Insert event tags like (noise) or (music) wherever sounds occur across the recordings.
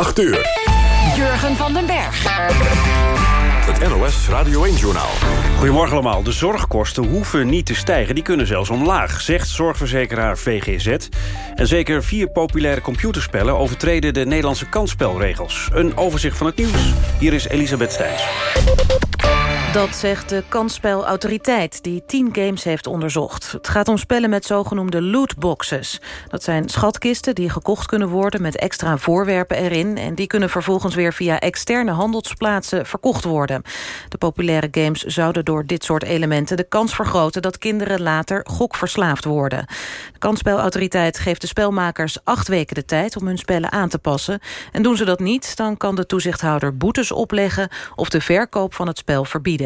8 uur. Jurgen van den Berg. Het NOS Radio 1-journaal. Goedemorgen allemaal. De zorgkosten hoeven niet te stijgen. Die kunnen zelfs omlaag, zegt zorgverzekeraar VGZ. En zeker vier populaire computerspellen... overtreden de Nederlandse kansspelregels. Een overzicht van het nieuws. Hier is Elisabeth Stijns. Dat zegt de kansspelautoriteit die tien games heeft onderzocht. Het gaat om spellen met zogenoemde lootboxes. Dat zijn schatkisten die gekocht kunnen worden met extra voorwerpen erin... en die kunnen vervolgens weer via externe handelsplaatsen verkocht worden. De populaire games zouden door dit soort elementen de kans vergroten... dat kinderen later gokverslaafd worden. De kansspelautoriteit geeft de spelmakers acht weken de tijd... om hun spellen aan te passen. En doen ze dat niet, dan kan de toezichthouder boetes opleggen... of de verkoop van het spel verbieden.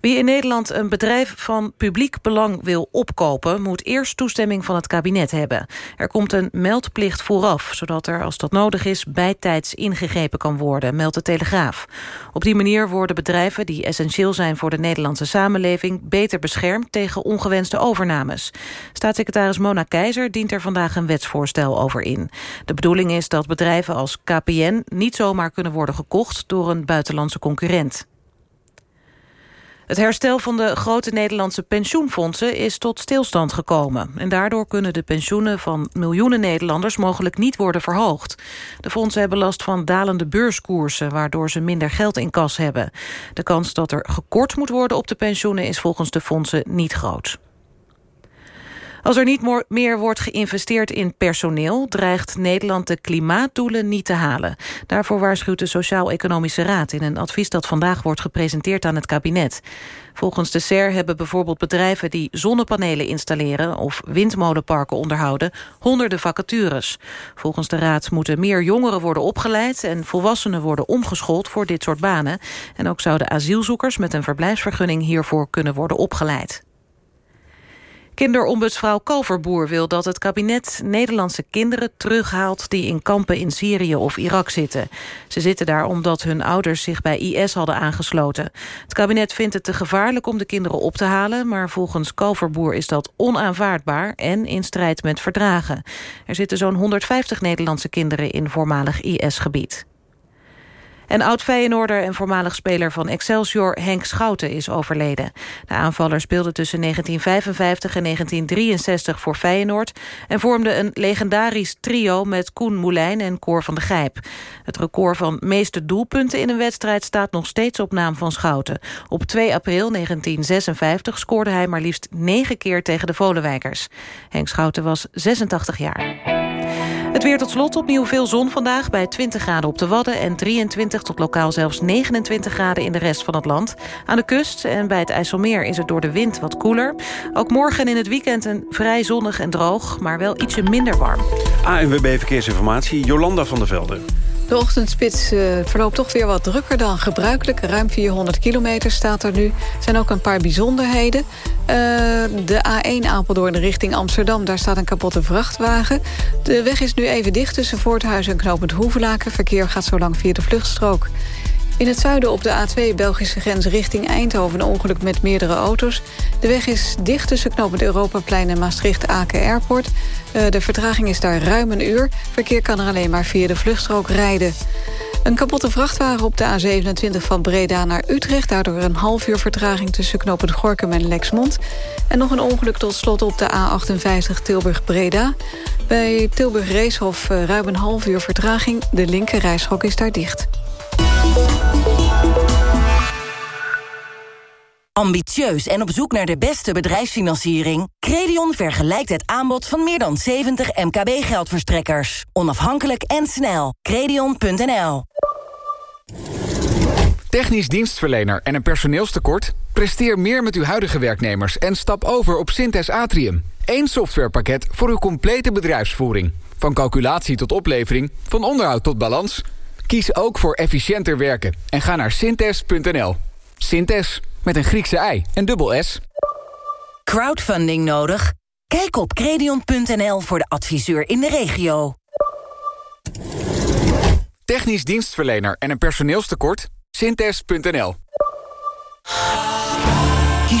Wie in Nederland een bedrijf van publiek belang wil opkopen... moet eerst toestemming van het kabinet hebben. Er komt een meldplicht vooraf, zodat er, als dat nodig is... bijtijds ingegrepen kan worden, meldt de Telegraaf. Op die manier worden bedrijven die essentieel zijn... voor de Nederlandse samenleving beter beschermd... tegen ongewenste overnames. Staatssecretaris Mona Keizer dient er vandaag een wetsvoorstel over in. De bedoeling is dat bedrijven als KPN niet zomaar kunnen worden gekocht... door een buitenlandse concurrent. Het herstel van de grote Nederlandse pensioenfondsen is tot stilstand gekomen. En daardoor kunnen de pensioenen van miljoenen Nederlanders mogelijk niet worden verhoogd. De fondsen hebben last van dalende beurskoersen, waardoor ze minder geld in kas hebben. De kans dat er gekort moet worden op de pensioenen is volgens de fondsen niet groot. Als er niet meer wordt geïnvesteerd in personeel... dreigt Nederland de klimaatdoelen niet te halen. Daarvoor waarschuwt de Sociaal-Economische Raad... in een advies dat vandaag wordt gepresenteerd aan het kabinet. Volgens de SER hebben bijvoorbeeld bedrijven die zonnepanelen installeren... of windmolenparken onderhouden, honderden vacatures. Volgens de Raad moeten meer jongeren worden opgeleid... en volwassenen worden omgeschoold voor dit soort banen. En ook zouden asielzoekers met een verblijfsvergunning hiervoor kunnen worden opgeleid. Kinderombudsvrouw Kalverboer wil dat het kabinet Nederlandse kinderen terughaalt die in kampen in Syrië of Irak zitten. Ze zitten daar omdat hun ouders zich bij IS hadden aangesloten. Het kabinet vindt het te gevaarlijk om de kinderen op te halen, maar volgens Kalverboer is dat onaanvaardbaar en in strijd met verdragen. Er zitten zo'n 150 Nederlandse kinderen in voormalig IS-gebied. En oud-Feyenoorder en voormalig speler van Excelsior Henk Schouten is overleden. De aanvaller speelde tussen 1955 en 1963 voor Feyenoord... en vormde een legendarisch trio met Koen Moulijn en Cor van de Gijp. Het record van meeste doelpunten in een wedstrijd staat nog steeds op naam van Schouten. Op 2 april 1956 scoorde hij maar liefst negen keer tegen de Volenwijkers. Henk Schouten was 86 jaar. Het weer tot slot opnieuw veel zon vandaag bij 20 graden op de Wadden... en 23 tot lokaal zelfs 29 graden in de rest van het land. Aan de kust en bij het IJsselmeer is het door de wind wat koeler. Ook morgen en in het weekend een vrij zonnig en droog... maar wel ietsje minder warm. ANWB Verkeersinformatie, Jolanda van der Velde. De ochtendspits uh, verloopt toch weer wat drukker dan gebruikelijk. Ruim 400 kilometer staat er nu. Er zijn ook een paar bijzonderheden. Uh, de A1 Apeldoorn richting Amsterdam, daar staat een kapotte vrachtwagen. De weg is nu even dicht tussen Voorthuizen en Knopend Hoevelaken. Verkeer gaat zo lang via de vluchtstrook. In het zuiden op de A2 Belgische grens richting Eindhoven... een ongeluk met meerdere auto's. De weg is dicht tussen knooppunt Europaplein en Maastricht-Aken Airport. Uh, de vertraging is daar ruim een uur. Verkeer kan er alleen maar via de vluchtstrook rijden. Een kapotte vrachtwagen op de A27 van Breda naar Utrecht. Daardoor een half uur vertraging tussen knooppunt Gorkum en Lexmond. En nog een ongeluk tot slot op de A58 Tilburg-Breda. Bij Tilburg Reeshof uh, ruim een half uur vertraging. De linker reishok is daar dicht. Ambitieus en op zoek naar de beste bedrijfsfinanciering? Credion vergelijkt het aanbod van meer dan 70 MKB-geldverstrekkers. Onafhankelijk en snel. Credion.nl Technisch dienstverlener en een personeelstekort? Presteer meer met uw huidige werknemers en stap over op Synthes Atrium. Eén softwarepakket voor uw complete bedrijfsvoering. Van calculatie tot oplevering, van onderhoud tot balans... Kies ook voor efficiënter werken en ga naar synthes.nl. Synthes, met een Griekse ei en dubbel S. Crowdfunding nodig? Kijk op credion.nl voor de adviseur in de regio. Technisch dienstverlener en een personeelstekort? Synthes.nl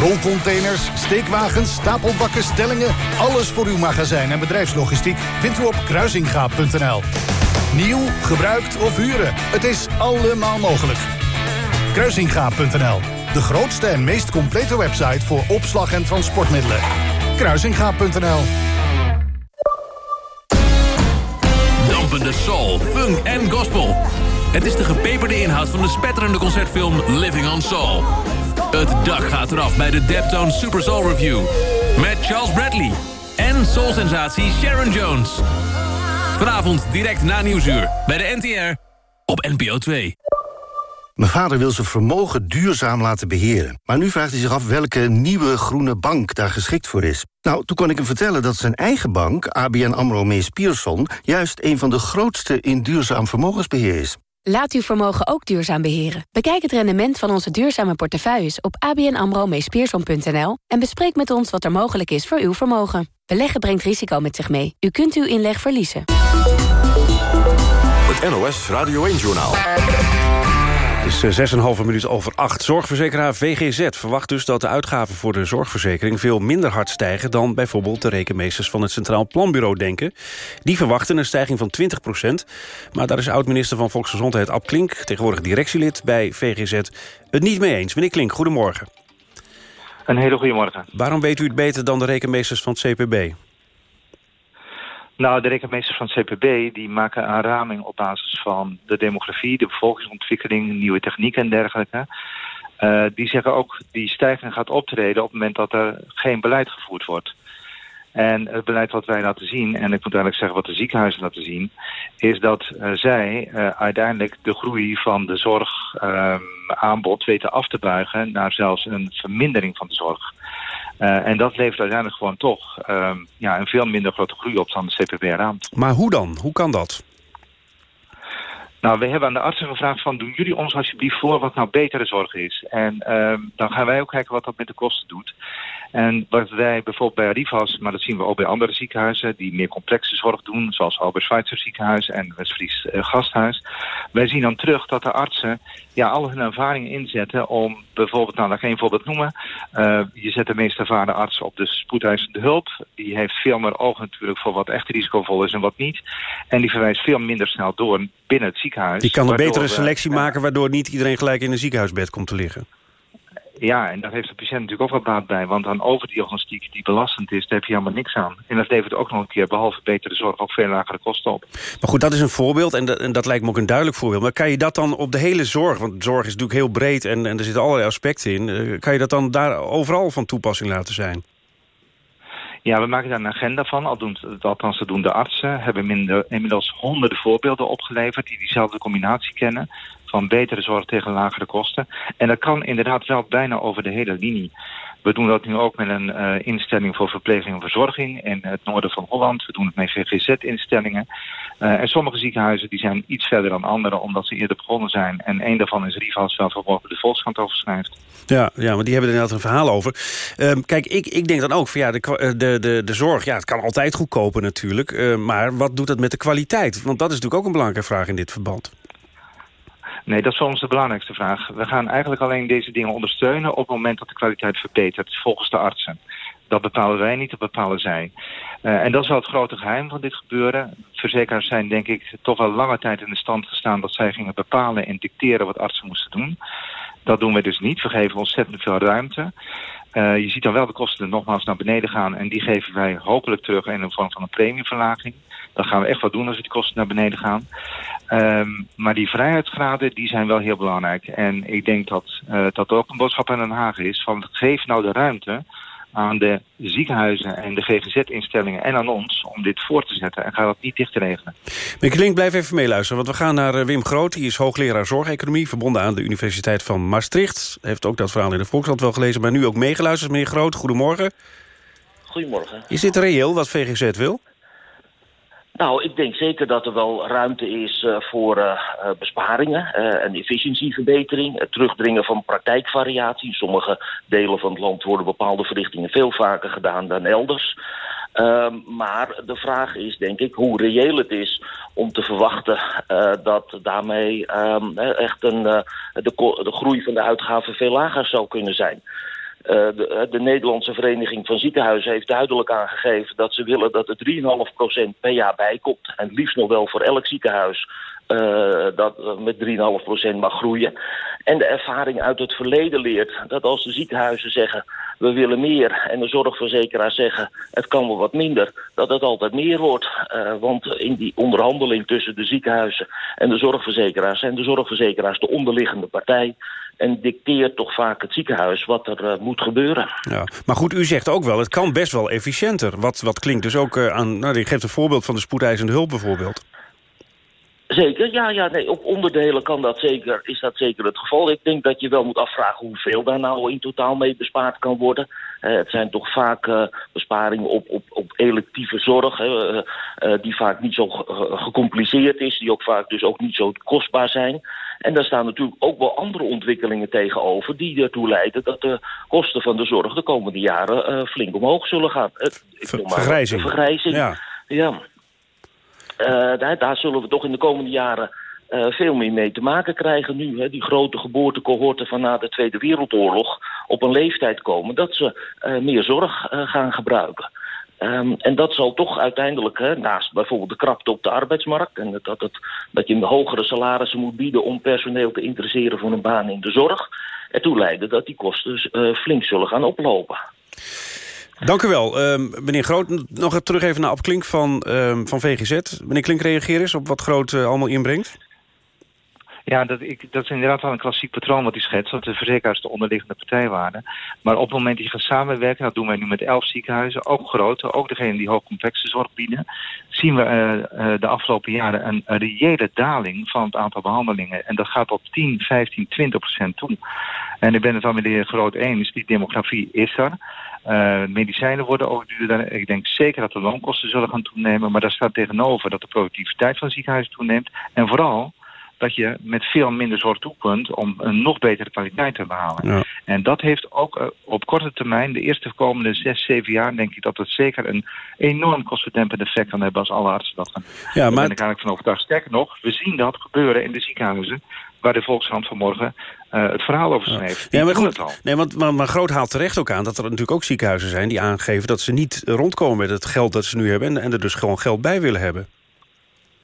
Rolcontainers, steekwagens, stapelbakken, stellingen... alles voor uw magazijn en bedrijfslogistiek vindt u op kruisingaap.nl. Nieuw, gebruikt of huren, het is allemaal mogelijk. Kruisingaap.nl, de grootste en meest complete website... voor opslag en transportmiddelen. Kruisingaap.nl Dampende soul, funk en gospel. Het is de gepeperde inhoud van de spetterende concertfilm Living on Soul... Het dak gaat eraf bij de Deptone Super Soul Review. Met Charles Bradley en soul-sensatie Sharon Jones. Vanavond direct na Nieuwsuur bij de NTR op NPO 2. Mijn vader wil zijn vermogen duurzaam laten beheren. Maar nu vraagt hij zich af welke nieuwe groene bank daar geschikt voor is. Nou, toen kon ik hem vertellen dat zijn eigen bank, ABN AMRO Mees Pierson... juist een van de grootste in duurzaam vermogensbeheer is. Laat uw vermogen ook duurzaam beheren. Bekijk het rendement van onze duurzame portefeuilles op abnamro en bespreek met ons wat er mogelijk is voor uw vermogen. Beleggen brengt risico met zich mee. U kunt uw inleg verliezen. Het NOS Radio 1-journaal. Het is 6,5 eh, minuut over 8. Zorgverzekeraar VGZ verwacht dus dat de uitgaven voor de zorgverzekering... veel minder hard stijgen dan bijvoorbeeld de rekenmeesters van het Centraal Planbureau denken. Die verwachten een stijging van 20 procent. Maar daar is oud-minister van Volksgezondheid Ab Klink... tegenwoordig directielid bij VGZ, het niet mee eens. Meneer Klink, goedemorgen. Een hele goede morgen. Waarom weet u het beter dan de rekenmeesters van het CPB? Nou, de rekenmeesters van het CPB die maken een raming op basis van de demografie, de bevolkingsontwikkeling, nieuwe technieken en dergelijke. Uh, die zeggen ook die stijging gaat optreden op het moment dat er geen beleid gevoerd wordt. En het beleid wat wij laten zien, en ik moet eigenlijk zeggen wat de ziekenhuizen laten zien, is dat uh, zij uh, uiteindelijk de groei van de zorgaanbod weten af te buigen naar zelfs een vermindering van de zorg. Uh, en dat levert uiteindelijk gewoon toch uh, ja, een veel minder grote groei op dan de CPB-raad. Maar hoe dan? Hoe kan dat? Nou, we hebben aan de artsen gevraagd van... doen jullie ons alsjeblieft voor wat nou betere zorg is. En uh, dan gaan wij ook kijken wat dat met de kosten doet. En wat wij bijvoorbeeld bij Rivas, maar dat zien we ook bij andere ziekenhuizen... die meer complexe zorg doen, zoals Albert Schweitzer ziekenhuis en Westfries uh, Gasthuis. Wij zien dan terug dat de artsen ja, al hun ervaringen inzetten om bijvoorbeeld, nou, laat ik één voorbeeld noemen. Uh, je zet de meest ervaren arts op de spoedeisende hulp. Die heeft veel meer oog natuurlijk voor wat echt risicovol is en wat niet. En die verwijst veel minder snel door binnen het ziekenhuis. Die kan een betere selectie maken waardoor niet iedereen gelijk in een ziekenhuisbed komt te liggen. Ja, en daar heeft de patiënt natuurlijk ook wat baat bij. Want aan overdiagnostiek die belastend is, daar heb je helemaal niks aan. En dat levert ook nog een keer, behalve betere zorg, ook veel lagere kosten op. Maar goed, dat is een voorbeeld en dat, dat lijkt me ook een duidelijk voorbeeld. Maar kan je dat dan op de hele zorg, want zorg is natuurlijk heel breed... en, en er zitten allerlei aspecten in... Eh, kan je dat dan daar overal van toepassing laten zijn? Ja, we maken daar een agenda van. Althans, dat doen de artsen. Hebben inmiddels honderden voorbeelden opgeleverd... die diezelfde combinatie kennen van betere zorg tegen lagere kosten. En dat kan inderdaad wel bijna over de hele linie. We doen dat nu ook met een uh, instelling voor verpleging en verzorging in het noorden van Holland. We doen het met VGZ-instellingen. Uh, en sommige ziekenhuizen die zijn iets verder dan andere omdat ze eerder begonnen zijn. En één daarvan is Rivas, wel vanmorgen de Volkskrant over schrijft. Ja, ja, maar die hebben er inderdaad een verhaal over. Uh, kijk, ik, ik denk dan ook van ja, de, eh, de, de, de zorg, ja, het kan altijd goedkoper natuurlijk. maar wat doet dat met de kwaliteit? Want dat is natuurlijk ook een belangrijke vraag in dit verband. Nee, dat is voor ons de belangrijkste vraag. We gaan eigenlijk alleen deze dingen ondersteunen... op het moment dat de kwaliteit verbetert, volgens de artsen. Dat bepalen wij niet, dat bepalen zij. Uh, en dat is wel het grote geheim van dit gebeuren. Verzekeraars zijn denk ik toch wel lange tijd in de stand gestaan... dat zij gingen bepalen en dicteren wat artsen moesten doen. Dat doen we dus niet. We geven ontzettend veel ruimte. Uh, je ziet dan wel de kosten nogmaals naar beneden gaan... en die geven wij hopelijk terug in de vorm van een premieverlaging. Dan gaan we echt wat doen als die kosten naar beneden gaan. Um, maar die vrijheidsgraden die zijn wel heel belangrijk. En ik denk dat uh, dat ook een boodschap aan Den Haag is. Van geef nou de ruimte aan de ziekenhuizen en de GGZ-instellingen en aan ons om dit voor te zetten en ga dat niet dicht regelen. Meneer Klink, blijf even meeluisteren, want we gaan naar eh, Wim Groot. Die is hoogleraar zorgeconomie, verbonden aan de Universiteit van Maastricht. Heeft ook dat verhaal in de Volkskrant wel gelezen, maar nu ook meegeluisterd. Meneer Groot, goedemorgen. Goedemorgen. Is dit reëel wat VGZ wil? Nou, ik denk zeker dat er wel ruimte is uh, voor uh, besparingen uh, en efficiëntieverbetering. Het terugdringen van praktijkvariatie. In sommige delen van het land worden bepaalde verrichtingen veel vaker gedaan dan elders. Uh, maar de vraag is, denk ik, hoe reëel het is om te verwachten dat daarmee um, echt een, de, de groei van de uitgaven veel lager zou kunnen zijn. Uh, de, de, Nederlandse Vereniging van Ziekenhuizen heeft duidelijk aangegeven dat ze willen dat er 3,5% per jaar bijkomt. En liefst nog wel voor elk ziekenhuis uh, dat met 3,5% mag groeien. En de ervaring uit het verleden leert dat als de ziekenhuizen zeggen we willen meer en de zorgverzekeraars zeggen het kan wel wat minder, dat het altijd meer wordt. Want in die onderhandeling tussen de ziekenhuizen en de zorgverzekeraars zijn de zorgverzekeraars de onderliggende partij en dicteert toch vaak het ziekenhuis wat er uh, moet gebeuren. Ja, maar goed, u zegt ook wel, het kan best wel efficiënter. Wat, wat klinkt dus ook uh, aan... Nou, ik geef een voorbeeld van de spoedeisende hulp bijvoorbeeld. Zeker, ja, ja, nee, op onderdelen kan dat zeker, is dat zeker het geval. Ik denk dat je wel moet afvragen hoeveel daar nou in totaal mee bespaard kan worden. Uh, het zijn toch vaak uh, besparingen op, op, op electieve zorg, hè, uh, die vaak niet zo gecompliceerd is, die ook vaak dus ook niet zo kostbaar zijn. En daar staan natuurlijk ook wel andere ontwikkelingen tegenover... die ertoe leiden dat de kosten van de zorg de komende jaren flink omhoog zullen gaan. Ver, vergrijzing. vergrijzing. Ja. ja. Uh, daar, zullen we toch in de komende jaren uh, veel meer mee te maken krijgen nu. Hè, die grote geboortecohorten van na de Tweede Wereldoorlog op een leeftijd komen... dat ze uh, meer zorg gaan gebruiken. Um, en dat zal toch uiteindelijk, hè, naast bijvoorbeeld de krapte op de arbeidsmarkt... en dat, het, dat je hogere salarissen moet bieden om personeel te interesseren voor een baan in de zorg... ertoe leiden dat die kosten flink zullen gaan oplopen. Dank u wel. Um, meneer Groot, nog terug even naar Ab Klink van, um, van VGZ. Meneer Klink, reageer eens op wat Groot uh, allemaal inbrengt. Ja, dat, ik, dat is inderdaad wel een klassiek patroon wat u schetst. Dat de verzekeraars de onderliggende partij waren. Maar op het moment dat je gaat samenwerken, dat doen wij nu met elf ziekenhuizen, ook grote, ook degene die hoogcomplexe zorg bieden, zien we uh, uh, de afgelopen jaren een, een reële daling van het aantal behandelingen. En dat gaat op 10, 15, 20 procent toe. En ik ben het wel met de heer Groot eens, die demografie is er. Uh, medicijnen worden ook duurder. Ik denk zeker dat de loonkosten zullen gaan toenemen. Maar daar staat tegenover dat de productiviteit van ziekenhuizen toeneemt. En vooral dat je met veel minder zorg toe kunt om een nog betere kwaliteit te behalen. Ja. En dat heeft ook uh, op korte termijn, de eerste komende zes, zeven jaar, denk ik dat het zeker een enorm kostenbedempend effect kan hebben als alle artsen dat gaan. Ja, Daar maar... ben ik eigenlijk van overtuigd. Sterker nog, we zien dat gebeuren in de ziekenhuizen waar de Volkshand vanmorgen uh, het verhaal over schreef. Ja, maar goed, nee, want, maar, maar Groot haalt terecht ook aan dat er natuurlijk ook ziekenhuizen zijn... die aangeven dat ze niet rondkomen met het geld dat ze nu hebben... en, en er dus gewoon geld bij willen hebben.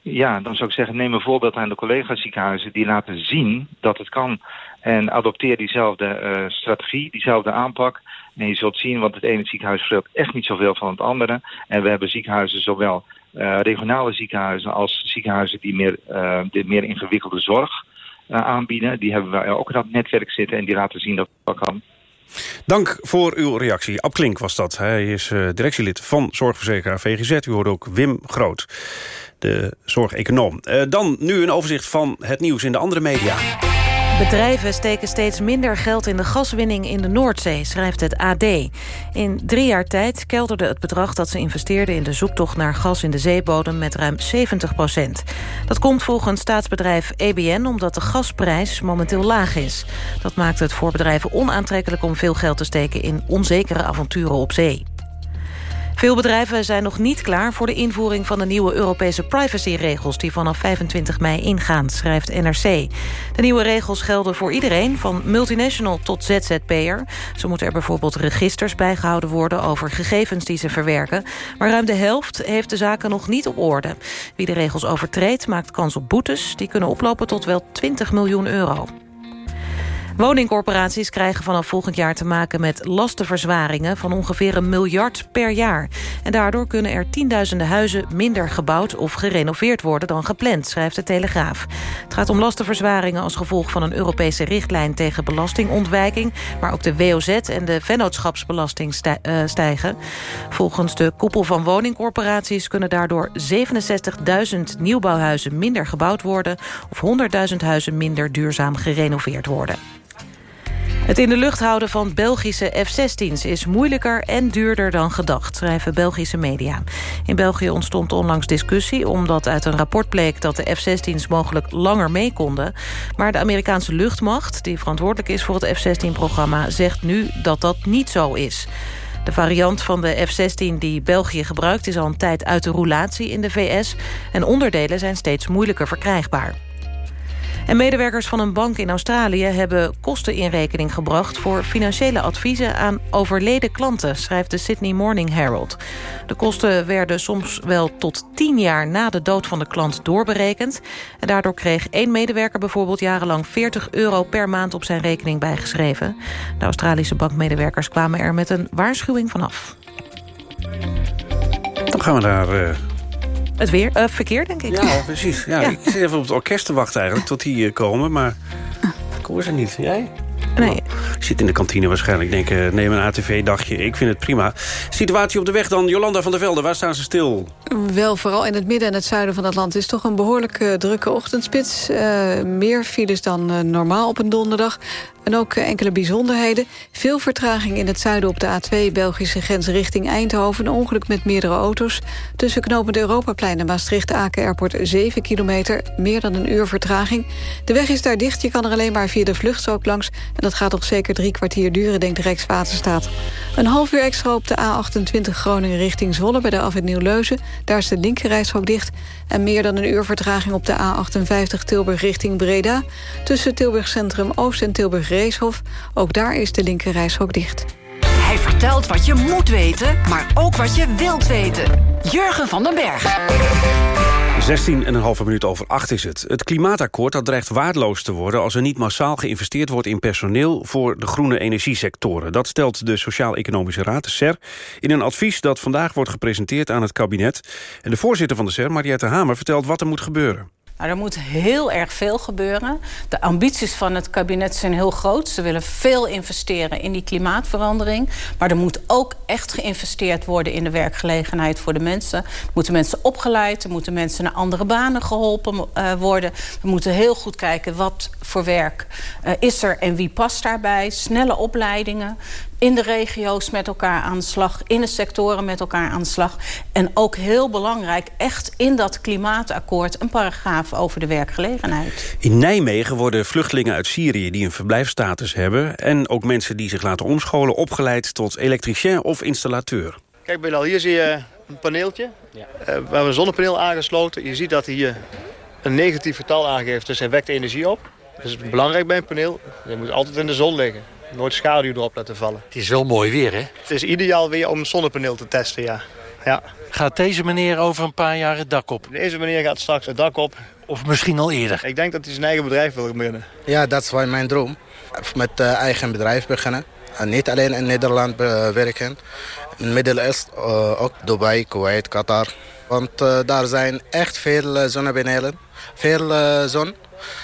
Ja, dan zou ik zeggen, neem een voorbeeld aan de collega-ziekenhuizen... die laten zien dat het kan. En adopteer diezelfde uh, strategie, diezelfde aanpak. En je zult zien, want het ene ziekenhuis vreelt echt niet zoveel van het andere. En we hebben ziekenhuizen, zowel uh, regionale ziekenhuizen... als ziekenhuizen die meer, uh, de meer ingewikkelde zorg aanbieden. Die hebben we ook in dat netwerk zitten en die laten zien dat het kan. Dank voor uw reactie. Ab Klink was dat. Hij is uh, directielid van zorgverzekeraar VGZ. U hoorde ook Wim Groot, de zorgeconoom. Uh, dan nu een overzicht van het nieuws in de andere media. Bedrijven steken steeds minder geld in de gaswinning in de Noordzee, schrijft het AD. In drie jaar tijd kelderde het bedrag dat ze investeerden in de zoektocht naar gas in de zeebodem met ruim 70 procent. Dat komt volgens staatsbedrijf EBN omdat de gasprijs momenteel laag is. Dat maakt het voor bedrijven onaantrekkelijk om veel geld te steken in onzekere avonturen op zee. Veel bedrijven zijn nog niet klaar voor de invoering van de nieuwe Europese privacyregels die vanaf 25 mei ingaan, schrijft NRC. De nieuwe regels gelden voor iedereen, van multinational tot ZZP'er. Zo moeten er bijvoorbeeld registers bijgehouden worden over gegevens die ze verwerken. Maar ruim de helft heeft de zaken nog niet op orde. Wie de regels overtreedt maakt kans op boetes. Die kunnen oplopen tot wel 20 miljoen euro. Woningcorporaties krijgen vanaf volgend jaar te maken met lastenverzwaringen van ongeveer een miljard per jaar. En daardoor kunnen er tienduizenden huizen minder gebouwd of gerenoveerd worden dan gepland, schrijft de Telegraaf. Het gaat om lastenverzwaringen als gevolg van een Europese richtlijn tegen belastingontwijking, maar ook de WOZ en de vennootschapsbelasting eh, stijgen. Volgens de koepel van woningcorporaties kunnen daardoor 67.000 nieuwbouwhuizen minder gebouwd worden of 100.000 huizen minder duurzaam gerenoveerd worden. Het in de lucht houden van Belgische F-16's is moeilijker en duurder dan gedacht, schrijven Belgische media. In België ontstond onlangs discussie omdat uit een rapport bleek dat de F-16's mogelijk langer mee konden. Maar de Amerikaanse luchtmacht, die verantwoordelijk is voor het F-16-programma, zegt nu dat dat niet zo is. De variant van de F-16 die België gebruikt is al een tijd uit de roulatie in de VS en onderdelen zijn steeds moeilijker verkrijgbaar. En medewerkers van een bank in Australië hebben kosten in rekening gebracht... voor financiële adviezen aan overleden klanten, schrijft de Sydney Morning Herald. De kosten werden soms wel tot tien jaar na de dood van de klant doorberekend. En daardoor kreeg één medewerker bijvoorbeeld jarenlang 40 euro per maand op zijn rekening bijgeschreven. De Australische bankmedewerkers kwamen er met een waarschuwing vanaf. Dan gaan we naar... Uh het weer, uh, verkeer, denk ik. Ja, precies. Ja, Ik zit even op het orkest te wachten eigenlijk, tot die uh, komen. Maar ik hoor ze niet. Jij? Nee. Ik zit in de kantine waarschijnlijk. Ik denk, uh, neem een ATV-dagje. Ik vind het prima. Situatie op de weg dan. Jolanda van der Velde, waar staan ze stil? Wel, vooral in het midden en het zuiden van het land... is toch een behoorlijk drukke ochtendspits. meer files dan normaal op een donderdag. En ook enkele bijzonderheden. Veel vertraging in het zuiden op de A2 Belgische grens richting Eindhoven. Een ongeluk met meerdere auto's. Tussen knopend Europaplein en Maastricht-Aken Airport 7 kilometer. Meer dan een uur vertraging. De weg is daar dicht. Je kan er alleen maar via de vluchtstrook langs. En dat gaat nog zeker drie kwartier duren, denkt de Rijkswaterstaat. Een half uur extra op de A28 Groningen richting Zwolle... bij de afwit Nieuw-Leuzen. Daar is de linkerrijstrook dicht. En meer dan een uur vertraging op de A58 Tilburg richting Breda. Tussen Tilburg Centrum Oost en Tilburg Reeshof. Ook daar is de linkerrijstrook dicht. Hij vertelt wat je moet weten, maar ook wat je wilt weten. Jurgen van den Berg. 16,5 minuut over 8 is het. Het klimaatakkoord dat dreigt waardeloos te worden... als er niet massaal geïnvesteerd wordt in personeel... voor de groene energiesectoren. Dat stelt de Sociaal-Economische Raad, de SER... in een advies dat vandaag wordt gepresenteerd aan het kabinet. En de voorzitter van de SER, Mariette Hamer, vertelt wat er moet gebeuren. Nou, er moet heel erg veel gebeuren. De ambities van het kabinet zijn heel groot. Ze willen veel investeren in die klimaatverandering. Maar er moet ook echt geïnvesteerd worden in de werkgelegenheid voor de mensen. Er moeten mensen opgeleid, er moeten mensen naar andere banen geholpen uh, worden. We moeten heel goed kijken wat voor werk uh, is er en wie past daarbij. Snelle opleidingen in de regio's met elkaar aan de slag, in de sectoren met elkaar aan de slag. En ook heel belangrijk, echt in dat klimaatakkoord een paragraaf over de werkgelegenheid. In Nijmegen worden vluchtelingen uit Syrië die een verblijfstatus hebben... en ook mensen die zich laten omscholen opgeleid tot elektricien of installateur. Kijk Bilal, hier zie je een paneeltje. Ja. Uh, we hebben een zonnepaneel aangesloten. Je ziet dat hij hier een negatief getal aangeeft, dus hij wekt energie op. Dat is belangrijk bij een paneel. Je moet altijd in de zon liggen. Nooit schaduw erop laten vallen. Het is wel mooi weer, hè? Het is ideaal weer om een zonnepaneel te testen, ja. ja. Gaat deze meneer over een paar jaar het dak op? Deze meneer gaat straks het dak op. Of misschien al eerder? Ik denk dat hij zijn eigen bedrijf wil beginnen. Ja, dat is wel mijn droom. Met uh, eigen bedrijf beginnen. En niet alleen in Nederland uh, werken. In Midden-Oosten, uh, ook Dubai, Kuwait, Qatar. Want daar zijn echt veel zonnepanelen. Veel zon.